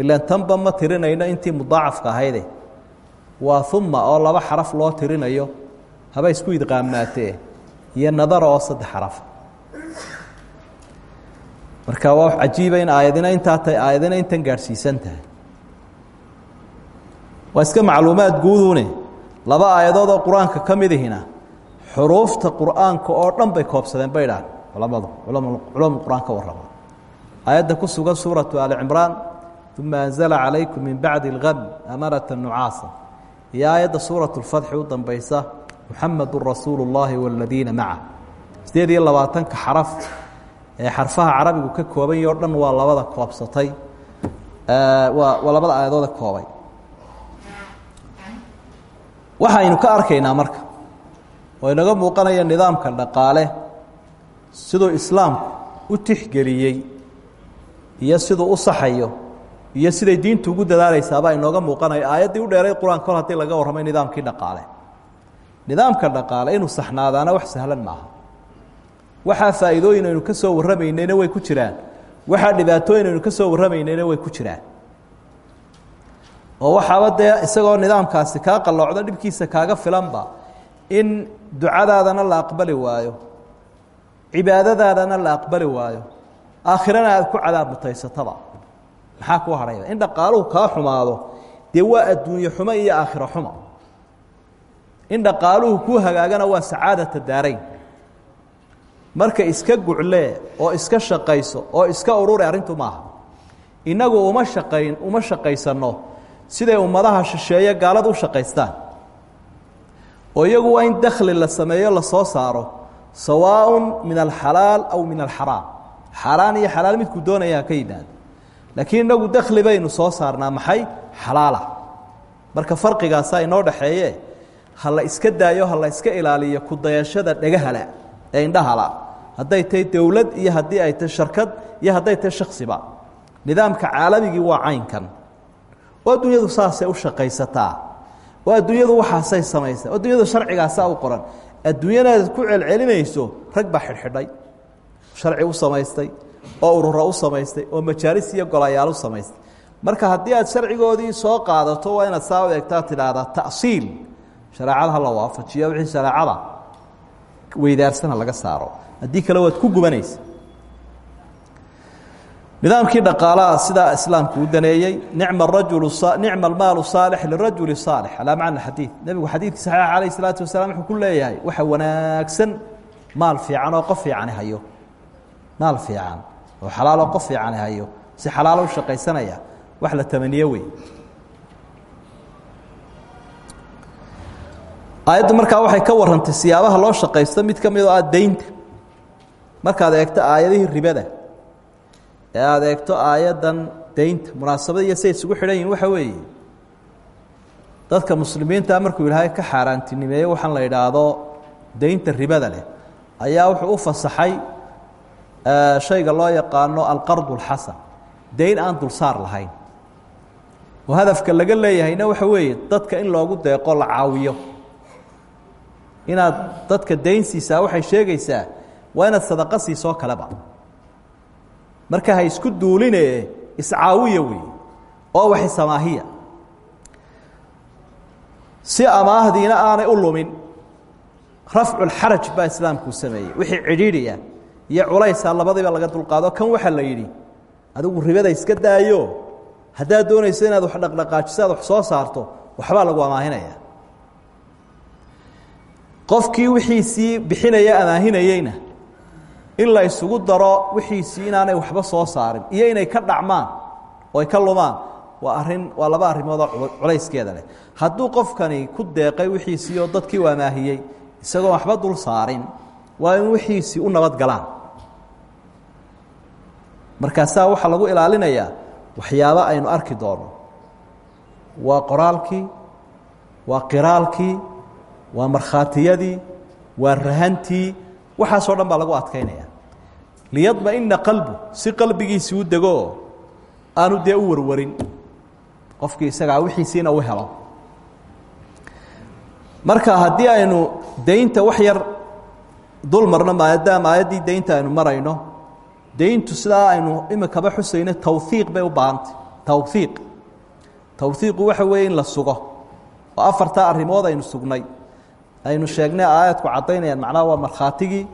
ilaan tanba ma tirinayno intii mudaacafka ahayde. Waa uma oo laba xaraf loo tirinayo haba isku idqaamnaatee iyo nadara oo saddex xaraf. Marka waa wax cajiiba in aayadina intaa tahay aayadina intan gaadhsiisan tahay. Waa iska macluumaad guudune laba aayadood oo qur-aanka ka midihina xuruufta qur'aanka oo dhan bay koobsadeen bay dhahan culamadu culum qur-aan ka warrama aayadda ku sugan suuratu ali cimraan uma anzala calaykum min bacdi اlgam amanata nucaasa iyo aayadda suuratu اlfatxi u dambaysa muxamadu rasuulu اllahi wاladiina maca sideed iyo labaatanka xaraf ee xarfaha carabigu ka kooban yahi o dhan waa labada koobsatay waa waa labada aayadooda koobay waxaynu ka arkaynaa marka. Oo inaga muuqanaya nidaamka dhaqaale siduu islaamku u tixgeliyey iyo siduu u saxayo iyo siday diintu ugu dadaalaysaabaa inooga muuqanaya. Aayaddii u dheeray qur'aan kol haddii laga warramay nidaamkii dhaqaale. Nidaamka dhaqaale inuu saxnaadaana wax sahlan maaha. Waxaa faa'iidooyin aynu ka soo warramaynayna way ku jiraan. Waxaa dhibaatooyin aynu ka soo warramaynayna way ku jiraan oo waxaaba dee isagoo nidaamkaasi kaa qalloocdo dhibkiisa kaaga filanba in ducadaadana la aqbali waayo cibaadadaadana la aqbali waayo aakhirana aad ku cadaab mutaysataba maxaa kuu hadhayba in dhaqaaluhu kaa xumaado dee waa adduunye xumo iyo aakhiro xumo in dhaqaaluhu kuu hagaagana waa sacaadata daarayn. Marka iska guclee oo iska shaqayso oo iska ururi arrintu maaha innagu uma shaqayn uma shaqaysanno siday ummadaha shisheeye gaalada u shaqaystaan oo iyagu waa in dakhli la sameeyo la soo saaro. Sawaaء min alxalaal aw min alxaraam xaaraan iyo xalaal midkuu doonaya haka yimaado laakiin inagu dakhli baynu soo saarnaa maxay? Xalaala. Marka farqigaasaa inoo dhaxeeye ha la iska daayo ha la iska ilaaliyo kudayashada dhagahala ee indhahala. Hadday tahay dowlad iyo haddii ay tahay sharkad iyo hadday tahay shaksiba nidaamka caalamigii waa caynkan oo adduunyadu saasay u shaqaysataa. Oo adduunyadu waxaasay samaysaa oo adduunyadu sharcigaasaa u qoran. Adduunyanaad ku celcelinayso rag baa xidhxidhay. Sharci u samaystay oo urura u samaystay oo majaalis iyo golayaal u samaystay. Marka haddii aad sharcigoodii soo qaadato waa inaad saa u eegtaa tidhaahdaa ta'siil. Shareecada ha la waafajiyo wixii shareecada weydaarsana laga saaro. Haddii kale waad ku gubanaysa nidaamkii dhaqaalaha sidaa islaamku u daneeyey nicma almaalu saalix lirajuli saalix. Calaa macna xadiid nebigu xadiidkii saxiixa calayh isalaatu wasalaam wuxuu ku leeyahay waxa wanaagsan maal fiican oo qof fiicani hayo. Maal fiican oo xalaal oo qof fiicani hayo. Si xalaalo u shaqaysanaya wax la tamaniyo wey aayaddu markaa waxay ka warrantay siyaabaha loo shaqaysto mid ka mid oo ah deynta markaad eegto aayadihii ribada ee aada eegto aayaddan deynta munaasabad iyo say isugu xidhan yihiin waxa weeye dadka muslimiinta markuu ilaahay ka xaaraantinimeeyo waxaan la idhaahdo deynta ribada leh ayaa wuxuu u fasaxay shayga loo yaqaano alqard اlxasan dayn aan dulsaar lahayn. Oo hadafka laga leeyahayna waxa weeye dadka in loogu deeqo la caawiyo. Inaad dadka dayn siisaa waxay sheegaysaa waa inaad sadaqa siisoo marka ha isku duuline iscaawiya wey oo wax isamaahiya si amaahdiina aanay u lumin rafculxaraj baa islaamkuu sameeyey. Wixii cidhiidhiya iyo culaysaa labadiiba laga dulqaado. Kan waxaa la yidhi adigu ribada iska daayo haddaad doonayso inaad wax dhaqdhaqaajiso aad wax soo saarto waxbaa lagu amaahinaya. Qofkii wixiisii bixinaya amaahinayeyna in la isugu daro wixiisii inaanay waxba soo saarin. Iyo inay ka dhacmaan oo ay ka lumaan waa arrin waa laba arrimoodoo culayskeeda leh. Hadduu qofkani ku deeqay wixiisii oo dadkii u amaahiyey isagoon waxba dul saarin waa in wixiisii u nabad galaan. Markaasaa waxaa lagu ilaalinayaa waxyaabo aynu arki doono. Waa qoraalkii waa qiraalkii waa markhaatiyadii waa rahantii waxaasoo dhan baa lagu adkaynaya liyadmaina qalbu si qalbigiisii u dego aanu dee u warwarin. Qofkii isagaa wixiisiina u helo. Marka haddii aynu daynta wax yar dul marno maadaama aayaddii daynta aynu marayno dayntu sidaa aynu imikaba xusayno tawhiiq bay u baahantay. Tawhiiq tawhiiqu waxa weeye in la sugo. Oo afartaa arrimood aynu sugnay. Aynu sheegnay aayadku caddaynayaan macnaha waa markhaatigii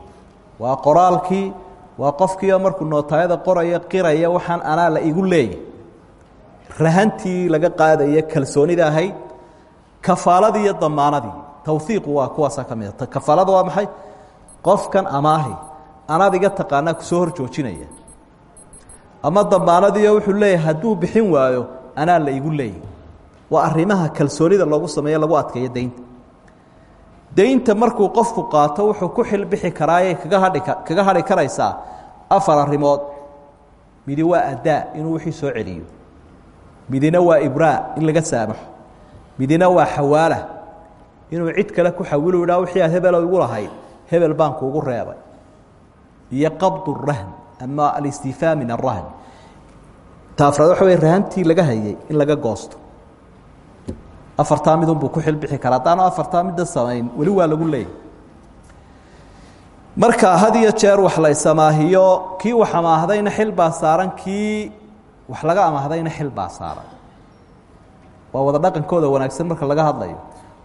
waa qoraalkii waa qofkiioo markuu nootaayada qoraya qiraya waxaan anaa la igu leeyay rahantii laga qaadaya kalsoonida ahayd kafaaladii iyo damaanadii. Tawhiiqu waa kuwaasaa ka mida kafaalada waa maxay? Qofkan amaahi anaad iga taqaanaa ku soo hor joojinaya. Ama damaanadiio wuxuu leeyahay hadduu bixin waayo anaa la igu leeyay waa arrimaha kalsoonida loogu sameeyo lagu adkeeyo daynta daynta markuu qofku qaato wuxuu ku xilbixi karaayay kaga hadhi karaysaa afar arrimood. Midi waa addaa inuu wixii soo celiyo. Midina waa ibraa in laga saamaxo. Midina waa xawaala inuu cid kale ku xawilo idhaa wixii aad hebelo lahayd hebel baan kuugu reebay. Iyo qabd rahn ama alistiifaa min arahn ta afraad waxa wey rahantii laga hayay in laga goosto afartaa midunbuu ku xilbixi karaa haddaanu afartaa midda samayn weli waa lagu leeyay marka had iyo jeer wax la isamaahiyo kii wax amaahdayna xil baa saaran kii wax laga amaahdayna xil baa saaran waa wada dhaqankooda wanaagsan marka laga hadlayo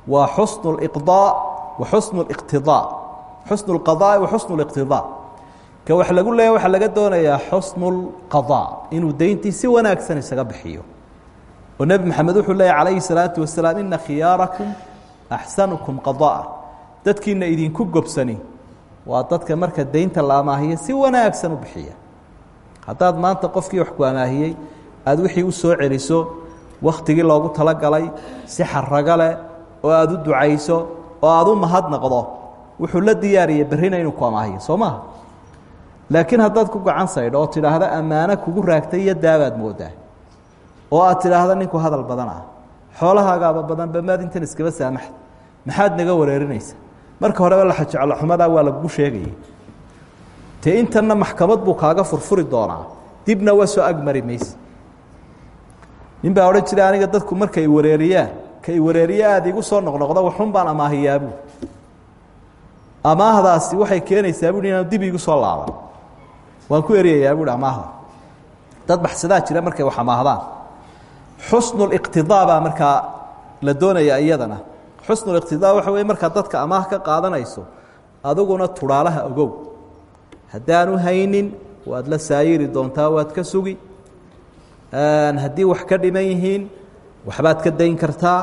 waa xusnu اliqضاء wa xusnu اliqtiضاء xusnu اlqaضاءi wa xusnu اliqtiضاء ka wax lagu leeya waxaa laga doonayaa xusnu اlqaضاء inuu deyntii si wanaagsan isaga bixiyo oo nebi maxamed wuxuu leeyahy calayhi salaatu wasalaam ina khiyaarakum axsanukum qadaa dadkiina idinku gobsani waa dadka marka daynta la si wanaagsan u bixiya. Haddaad maanta qofkii wax ku amaahiyey aad wixii u soo celiso wakhtigii loogu talagalay si xaraga leh oo aad u ducayso oo aad u mahadnaqdo wuxuu la diyaariyey berrina inuu ku amaahiyo soo maaha laakiin haddaad ku gacan saydho oo tidhaahda ammaano kugu raagtay iyo daabaad moodaa oo aad tidhaahdo ninku hadal badan ah. Xoolahaagaaba badanba maad intan iskaba saamaxda maxaad naga wareerinaysa. Marka horeba laxajecloxumadaa waa lagugu sheegayay. Te intanna maxkamad buu kaaga furfuri doonaa. Dibna waa soo agmari mayse nin baa odhan jiray aniga dadku markay wareeriyaan kay wareeriye aada igu soo noqnoqdo waxun baan amaahiyaabu amaahdaasi waxay keenaysaa buui inaan dib igu soo laaban waan ku eryayaa buui amaahda. Dad baxsadaa jira markay wax amaahdaan xusnu liqtidaa baa markaa la doonaya iyadana. Xusnu liqtidaa waxa weye markaad dadka amaah ka qaadanayso adiguna tudhaalaha ogow. Haddaanu haynin waad la saayiri doontaa waad ka sugi. Haddii wax ka dhiman yihiin waxbaad ka dayn kartaa.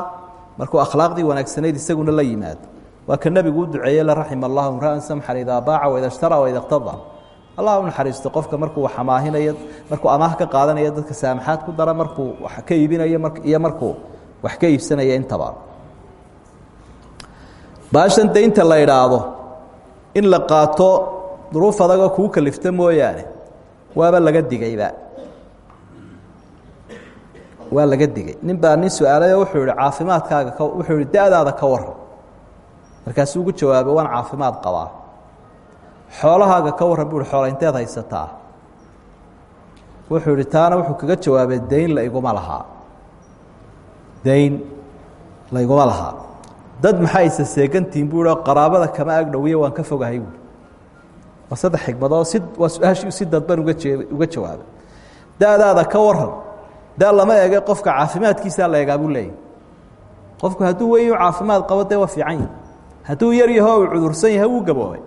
Markuu akhlaaqdii wanaagsanayd isaguna la yimaado waa ka nebigu u duceeye la raxima allahu samxan idaa baaca waida ishtaraa waida iqtada allah u naxariisto qofka markuu wax amaahinayo markuu amaah ka qaadanayo dadka saamaxaad ku dara markuu wax ka iibinayo iyo markuu wax ka iibsanaya intaba. Baashan daynta la idhaahdo in la qaato duruuf adagoo kuu kalifta mooyaane waaba laga digayba. Waa laga digay. Nin baa nin su'aalayo wuxuu yihi caafimaadkaaga ka wuxuu yihi da-daada ka waran markaasuu ugu jawaabay waan caafimaad qabaa xoolahaaga ka warran bu xoola inteed haysataa. Wuxuu idhi taana wuxuu kaga jawaabay dayn la iguma lahaa. Dayn la iguma lahaa. Dad maxaa isa seegantihin buu ihi qaraabada kama agdhowiye waan ka fogahay buui waa saddex xigmadoo si waa su'aashii si dadban uga jee uga jawaabay. Da-daada ka waran da lama ege qofka caafimaadkiisaa la egaa buu leeyahy qofku hadduu weyn u caafimaad qabo dee waa fiican yahi hadduu yar yaho uu cudursan yahay wuu gaboobay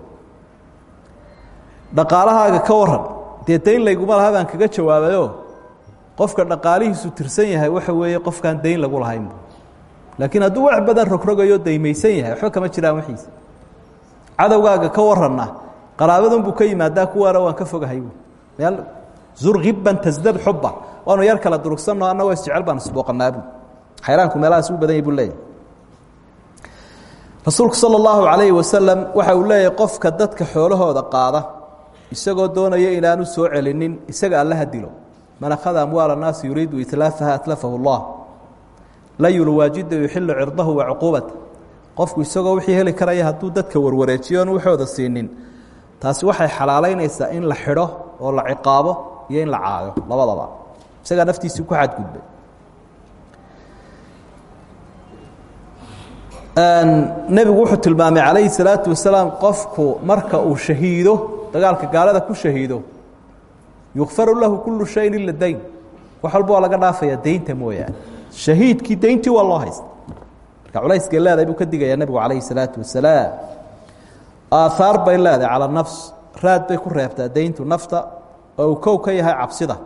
dhaqaalahaaga ka waran dee dayn layguma laha kaga jawaabayo qofka dhaqaalihiisu tirsan yahay waxa weeye qofkaan dayn lagu lahaynbu laakiin hadduu wax badan rogrogayo daymaysan yahay waxba kama jiraan waxiisa cadowgaaga ka waranna qaraabadan buu ka yimaadaa kuwaana waan ka fogahay meel zurgiban tasdad xuba waanu yar kala durugsanno annagoo isjecel baan isbooqanaabu xayraanku meelahaas u badan yahy buu leeyahy rasuulku sala calayhi wasalam waxa uu leeyahay qofka dadka xoolahooda qaada isagoo doonaya inaanu soo celinin isaga allaha dilo. Man akhada amwaala annaasi yuriidu itlaafaha atlafahu allah. Layul waajida yuxilu cirdahu wa cuquubata qofku isagoo wixii heli karaya hadduu dadka warwareejiyo oon waxooda siinin. Taasi waxay xalaalaynaysaa in la xidho oo la ciqaabo iyo in la caayo labadaba. Isagaa naftiisii ku xadgudbay nebigu wuxuu tilmaamay calayhi salaatu wasalaam qofku marka uu shahiido dagaalka gaalada ku shahiido yukfaru lahu kulu shayin ila dayn. Wax walba laga dhaafayaa deynta mooyaane. Shahiidkii deyntii waa loo haysta marka culayskay leedahay buu ka digayaa nebigu calayhi salaatu wasalaam aahaar bay leedahay calaa nafs. Raad bay ku reebtaa deyntu nafta. Oo kow ka yahay cabsida.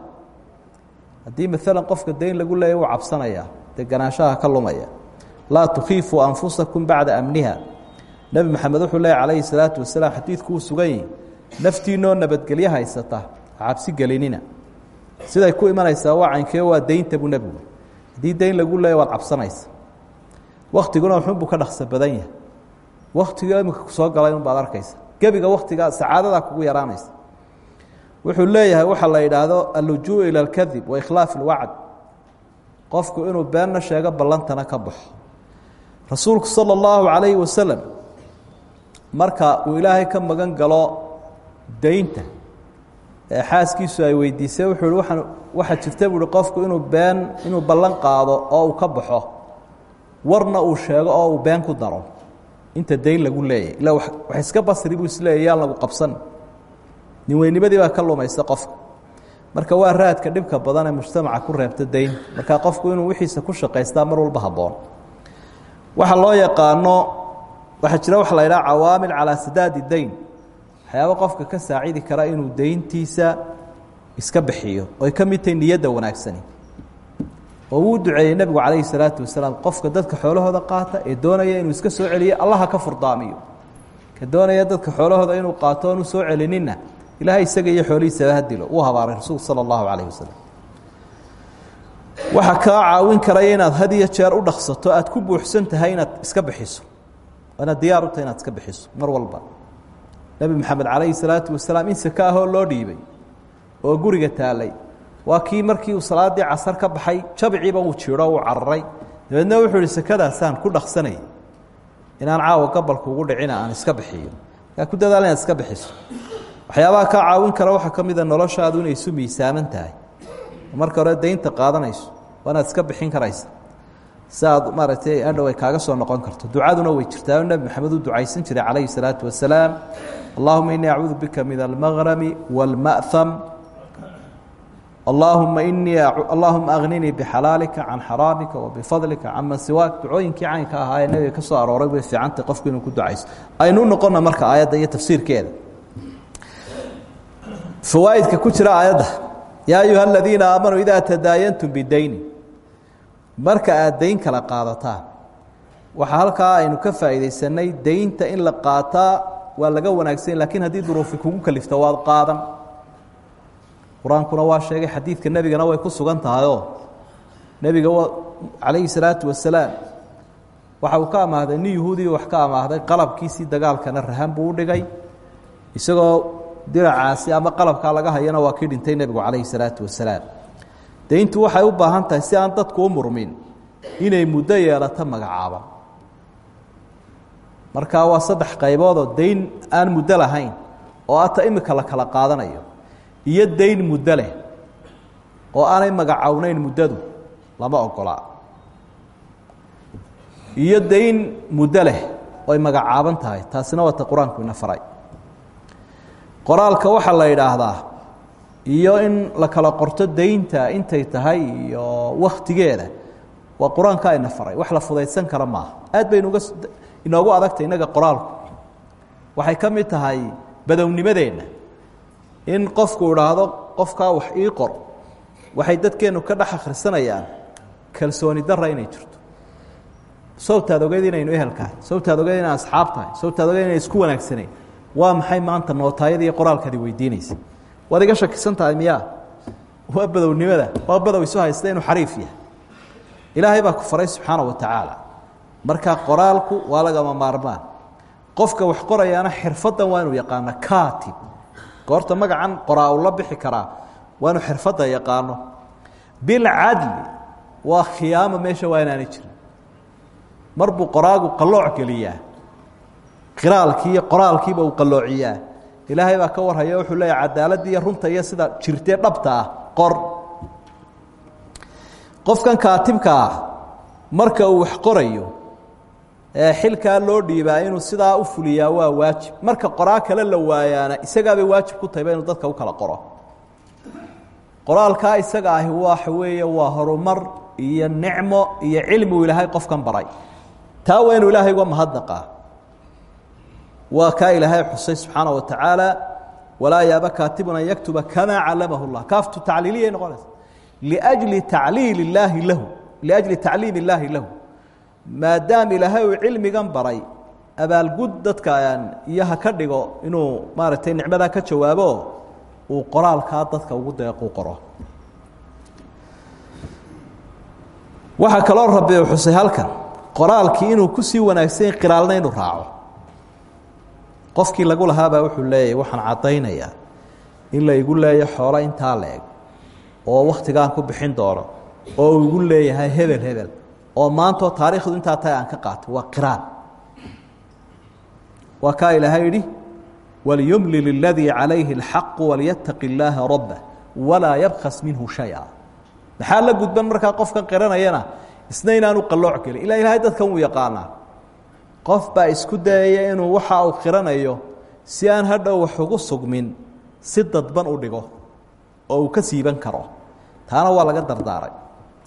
Haddii maalan qofka deyn lagu leeya wuu cabsanayaa deganaanshaha ka lumaya. Laa tukhiifuu anfusakum bacda amniha. Nebi maxamed wuxuu leeya calayhi salaatu wasalaam xadiidku sugan yihi naftiinoo nabadgelyo haysata cabsi gelinina. Siday ku imanaysaa waa caynkee waa deynta buu nebigu haddii deyn lagu leeya waad cabsanaysa. Waktiguna xunbuu ka dhaqso badan yahay. Waktiga iminka ku soo galay unbaad arkaysa. Gebiga waktigaa sacaadadaa kugu yaraanaysa. Wuxuu leeyahay waxaa la yidhaahdo allujuu ila alkadib wa ikhlaaf alwacd. Qofku inuu beenna sheego ballantana ka baxo. Rasuulku sala allahu calayhi wasalam marka uu ilaahay ka magan galo deynta ee xaaskiisu ay weydiisay wuxuu hi waan waxaa jirta buuhi qofku inuu been inuu ballan qaado oo uu ka baxo warna uu sheego oo uu been ku daro. Inta dayn lagu leeyahy ila wax iska basri buu isleeyahy yaan lagu qabsan. Nin weynimadii baa ka lumaysa qofka. Marka waa raadka dhibka badan ee mujtamaca ku reebta dayn. Marka qofku inuu wixiisa ku shaqaystaa mar walba habboon. Waxa loo yaqaano waxaa jira waxa la yidhaha cawaamil calaa sadaadi dayn waxyaaba qofka ka saacidi kara inuu deyntiisa iska bixiyo oy ka mid tahay niyadda wanaagsani. Oo wuu duceeyey nebigu calayhi salaatu wasalaam qofka dadka xoolahooda qaata ee doonaya inuu iska soo celiyo allaha ka furdaamiyo. Ka doonaya dadka xoolahooda inuu qaato oonu soo celinina ilaahay isaga iyo xoolihiisaba ha dilo uu habaaray rasuulku sala allahu calayh wasalam waxaa caawin karaya inaad had jeer u dhaqsato aad ku buuxsan tahay inaad iska bixiso. Inaad diyaar u tahay inaad iska bixiso mar walba nebi maxamed calayhi salaatu wasalaam in saka loo dhiibay oo guriga taalay. Waa kii markii uu salaaddii casar ka baxay jabciiba uu jiro uu cararay dabeedna wuxuu ihi ku dhaqsanay. Inaan caawa gabalka ugu dhicina aan iska bixiyo. Markaa ku dadaal inaad iska bixiso. Waxyaabaha kaa caawin kara waxaa ka mida noloshaadu inay isu marka hore daynta qaadanayso waa iska bixin karaysa si aad maaragtay adhow ay kaaga soo noqon karto. Ducaduna way jirtaa. Nebi maxamed uu ducaysan jiray calayhi salaatu wasalaam allahuma inii acuudu bika min almaqrami wاlma'ham allahuma inii allahuma agninii bixalaalika can xaraamika wabifadlika caman siwaak. Ducooyinkii caynka ahaa ee nebiga ka soo arooray way fiicantay qofku inuu ku ducayso aynu u noqonna marka aayadda iyo tafsiirkeeda. Fawaaidka ku jira aayadda. Yaa ayuha aladiina aamanuu idaa tadaayantum bidayni marka aad dayn kala qaadataan waxaa halkaa aynu ka faa'iidaysanay daynta in la qaataa waa laga wanaagsanya lakiin haddii duruufi kugu kalifto waad qaadan. Qur'aankuna waa sheegay xadiidka nebigana way ku sugan tahayoo. Nebiga calayhi salaatu wasalaam waxa uu ka amaahday nin yahuudiya wax ka amaahday qalabkiisii dagaalkana rahan buu dhigay. Isagoo diracaasi ama qalabkaa laga hayana waa kii dhintay nebigu calayhi salaatu wasalaam dayntu waxay u baahan tahay si aan dadku u murmin inay muddo yeelato magacaaban markaa waa saddex qayboodoo dayn aan muddo lahayn oo ata imika la kala qaadanayo iyo dayn muddo leh oo aanay magacownayn muddadu lama ogolaa iyo dayn muddo leh oo ay magacaaban tahay taasina waata qur'aanku ina faray. Qoraalka waxaa la yidhaahdaa iyo in la kala qorto daynta intay tahay iyo waktigeeda waa qur'aanka ayna faray wax la fudaydsan kara maaha. Aad baynu uga inoogu adagtay innaga qoraalku. Waxay ka mid tahay badownimadeenna in qofku idhaahdo qofkaa wax ii qor waxay dadkeennu ka dhex akhrisanayaan kalsooni darra inay jirto. Sawtaad ogeed inaynu ehelkahay sawtaad ogeed inay asxaab tahay sawtaad ogeed inay isku wanaagsanayn waa maxay maanta nootaayada iyo qoraalkaadi weydiinaysa waad iga shakisan tahay miyaa? Waa badownimada. Waa badow isu haysta inuu xariif yahay. Ilaahay baa ku faray subxaana wa tacaala. Marka qoraalku waa lagama maarmaan. Qofka wax qorayaana xirfaddan waa inuu yaqaano katib goorta magacan qoraa uu la bixi karaa waa inuu xirfadda yaqaano. Bilcadli waa khiyaamo meesha waa inaanay jirin. Mar buu qoraagu qallooc geliyaa. Qiraalkii qoraalkiiba uu qalloociyaa ilaahay baa ka warhaya wuxuu leeyahy cadaaladda iyo runta iyo sida jirtee dhabta ah qor. Qofkan kaatibka ah marka uu wax qorayo ee xilkaa loo dhiibaa inuu sidaa u fuliyaa waa waajib. Marka qoraa kale la waayaana isagaabay waajib ku tahayba inuu dadka u kala qoro. Qoraalkaa isaga ahi waxa weeye waa horumar iyo nicmo iyo cilmi uu ilaahay qofkan baray. Taa waa ilaahay uga mahadnaqaa waa kaa ilaahay xusay subxaana wa tacaala walaa yaaba kaatibun an yaktuba kamaa calamahu llah kaaftu tacliiliyay noqonaysa. Liajli tacliil illaahi lahu. Liajli tacliim illaahi lahu. Maadaama ilaahay uu cilmigan baray abaalgud dadka iyo ha ka dhigo inuu maaragtay nicmadaa ka jawaabo uu qoraalkaa dadka ugu deequ qoro. Waxaa kaloo rabi u xusay halkan. Qoraalkii inuu ku sii wanaagsan qiraalna inuu raaco qofkii lagu lahaabaa wuxuu leeyahy waxaan caddaynayaa in la igu leeya xoolo intaa la eg oo wakhtigaan ku bixin doono oo uu igu leeyahay hebel hebel oo maantoo taariikhdu intaa tahay aan ka qaatay waa qiraal waa kaa ilaahay yidhi walyumlil اladii calayhi اlxaqu walyataqi اllaaha rabbah walaa yabkas minhu shaya maxaa la gudban markaa qofkan qiranayana isna inaanu qallooc gelin ilaa ilaahay dadkan wuu yaqaanaa qof baa isku dayaya inuu waxa uu qiranayo si aan hadhow wax ugu sugmin si dadban u dhigo oo uu ka siiban karo. Taana waa laga dardaaray.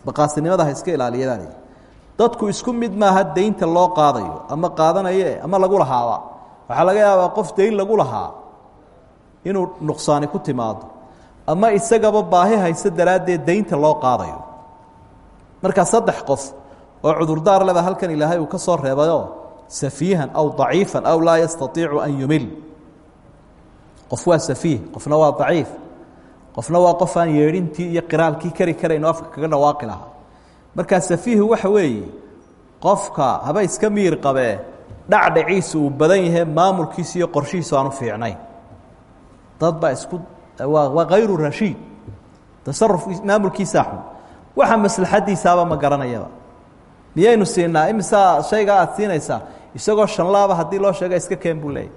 Baqaasinimada iska ilaaliyadaan dadku isku mid maaha daynta loo qaadayo ama qaadanaye ama lagu lahaaba. Waxaa laga yaabaa qof dayn lagu lahaa inuu nuqsaani ku timaado ama isagaba baahi hayso daraaddeed daynta loo qaadayo. Markaa saddex qof oo cudurdaar leba halkan ilaahay uu ka soo reebayoo safiihan aw daciifan aw laa yastaiicu an yumil. Qof waa safiih qofna waa daciif qofna waa qof aan yeedhintii iyo qiraalkii kari karayn oo afka kaga dhawaaqi lahaa. Markaa safiihu waxa weeye qofka haba iska miir qabee dhacdhaciisu uu badan yahay maamulkiisa iyo qorshihiisu aanu fiicnayn. Dad baa isku waa miyaynu siinaa imisaa shaygaa aad siinaysaa? Isagoo shanlaaba haddii loo sheega iska keen buu leeyahy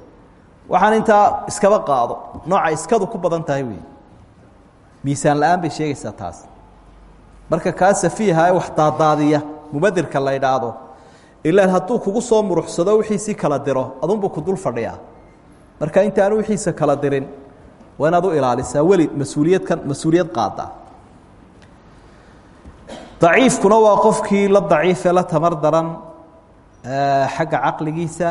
waxaan intaa iskaba qaado nooca iskadu ku badan tahay wey miisaan la'aan bay sheegaysaa taas. Marka kaa safiiha ee wax daadaadiya mubadirka la idhaahdo ilaan hadduu kugu soo muruxsado wixiisii kala diro adunbuu ku dul fadhiyaa. Marka intaanu wixiisa kala dirin waa inaad u ilaalisaa. Weli mas'uuliyadkan mas'uuliyad qaada daciifkuna waa qofkii la daciifee la tamar daran xagga caqligiisa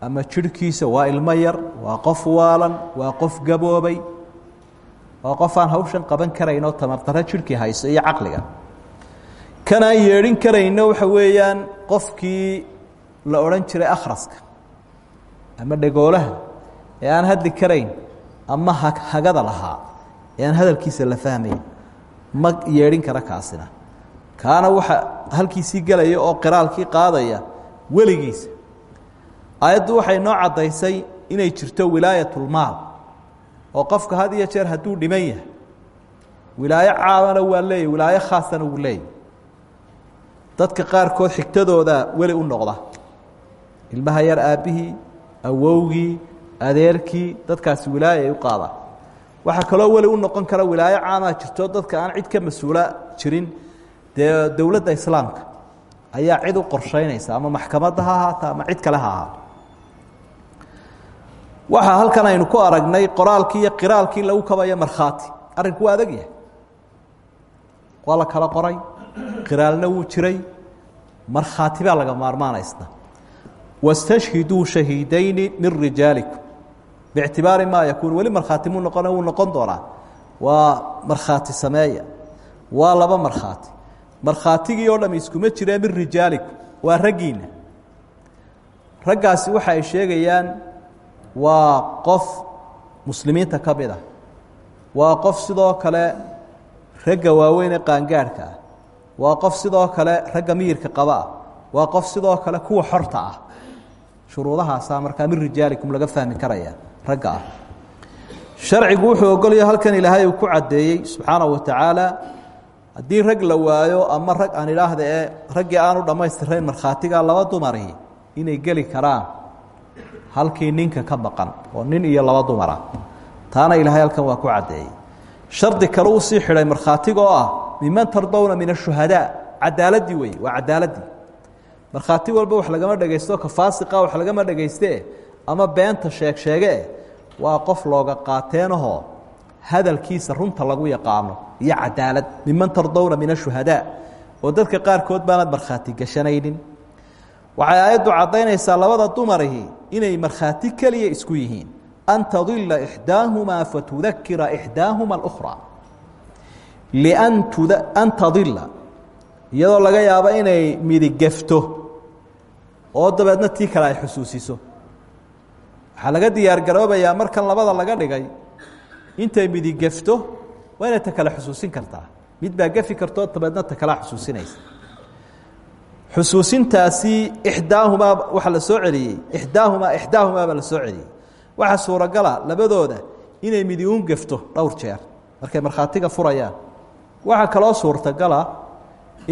ama jirhkiisa waa ilmo yar waa qof waalan waa qof gaboobay waa qof aan hawshan qaban karayn oo tamardaro jirhkii hayso iyo caqliga. Kan aan yeedhin karayno waxa weeyaan qofkii la odhan jiray akhraska ama dhegoolaha ee aan hadli karayn ama hagada lahaa ee kaana waxa halkiisii gelaya oo qiraalkii qaadaya weligiisa aayaddu waxay noo caddaysay inay jirto wilaayatulmaal oo qofka had iyo jeer hadduu dhiman yahay. Wilaayo caamana waa leeyahy wilaayo khaasana wuu leeyahy. Dadka qaarkood xigtadooda weli u noqda. Ilmaha yar aabbihii awowgii adeerkii dadkaasi wilaayo ay u qaadaan. Waxaa kaloo weli u noqon kara wilaayo caamaa jirto dadka aan cid ka mas'uula jirin dee dowladda islaamka ayaa cid u qorsheynaysa ama maxkamadda ha ahaata ama cid kale ha ahaato waxaa halkan aynu ku aragnay qoraalkii iyo qiraalkii lagu kabayo markhaati. Arrinku waa adag yahay. Waa la kala qoray qiraalna wuu jiray markhaati baa laga maarmaanaysna wastashhiduu shahiidayni min rijaalikum. Biictibaari maa yakuun weli markhaati muu noqona wuu noqon doonaa. Waa markhaati sameeya. Waa laba markhaati markhaatigii oo dham iskuma jiree min rijaalikum. Waa raggiinna. Raggaasi waxa ay sheegayaan waa qof muslimiinta ka mid ah. Waa qof sidoo kale ragga waaweyn ee qaangaadhka ah. Waa qof sidoo kale ragga miyirka qaba ah. Waa qof sidoo kale kuwa xorta ah. Shuruudahaasaa markaa min rijaalikum laga fahmi karaya ragga ah. Sharcigu wuxuu ogolaya halkan ilaahay uu ku caddeeyey subxaanahu wa tacaala haddii rag la waayo ama rag aan idhaahda ee raggii aanu dhammaystirayn markhaatiga laba dumari inay geli karaan halkii ninka ka baqan oo nin iyo laba dumara. Taana ilaahay halkan waa ku caddeeyey. Shardi kale uu sii xidhay markhaatiga oo ah miman tardowna min ashuhadaa cadaaladii wey waa cadaaladii. Markhaati walba wax lagama dhegaysto ka faasiqa wax lagama dhegayste ama beenta sheeg sheege waa qof looga qaateenahoo hadalkiisa runta lagu yaqaano iyo cadaalad miman tardowna min ashuhadaa oo dadka qaarkood baanad markhaati gashanaynin. Waxay aayaddu caddaynaysaa labada dumarihi inay markhaati keliya isku yihiin. An tadila ixdaahumaa fatudakira ixdaahuma اlأkhra lian an tadila iyadoo laga yaabo inay midigefto oo dabeedna tii kale ay xusuusiso. Waxaa laga diyaar garoobayaa markan labada laga dhigay intay midigefto waa inay ta kale xusuusin kartaa. Mid baa gefi kartoo dabeedna ta kalea xusuusinaysa. Xusuusintaasi ixdaahumaa waxaa la soo celiyey ixdaahumaa ixdaahumaa baa la soo celiyey. Waxaa suuragala labadooda inay midiuun gefto dhowr jeer markay markhaatiga furayaan. Waxaa kaloo suurtagala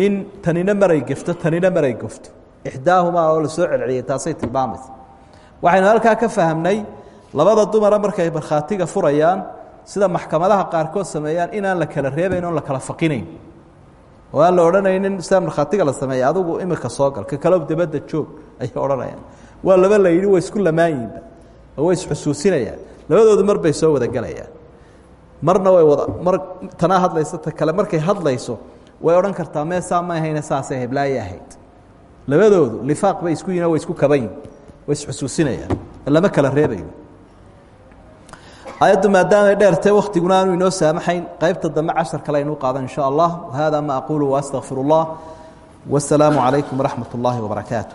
in tanina maray gefto tanina maray gefto ixdaahumaa oo la soo celceliyey taasay tilmaamaysa. Waxaynu halkaa ka fahamnay labada dumara markay markhaatiga furayaan sida maxkamadaha qaarkood sameeyaan inaan la kala reebayn oon la kala faqinayn. Oo aan la odhanaynin sida markhaatiga la sameeya adigu imika soo gal ka kalo dabadda joog ayay odhanayaan. Waa laba la yidhi way isku lamaanyiinba oo way isxusuusinayaan labadoodu mar bay soo wada gelayaan marna way wada mar tanaa hadlaysa ta kale markay hadlayso way odhan kartaa mee saa ma ahayne saasay heblaayay ahayd labadoodu lifaaq bay isku yihiin way isku kabanyihin way isxusuusinayaan lama kala reebayo ayaddu maadaamay dheertee waktiguna aanu inoo saamaxayn. Qaybta dambe cashar kale aynu qaadan in sha allah hada ma aqulu waastaqfir اllah wasalaamu calaykum waraxmat اllahi wbarakaatu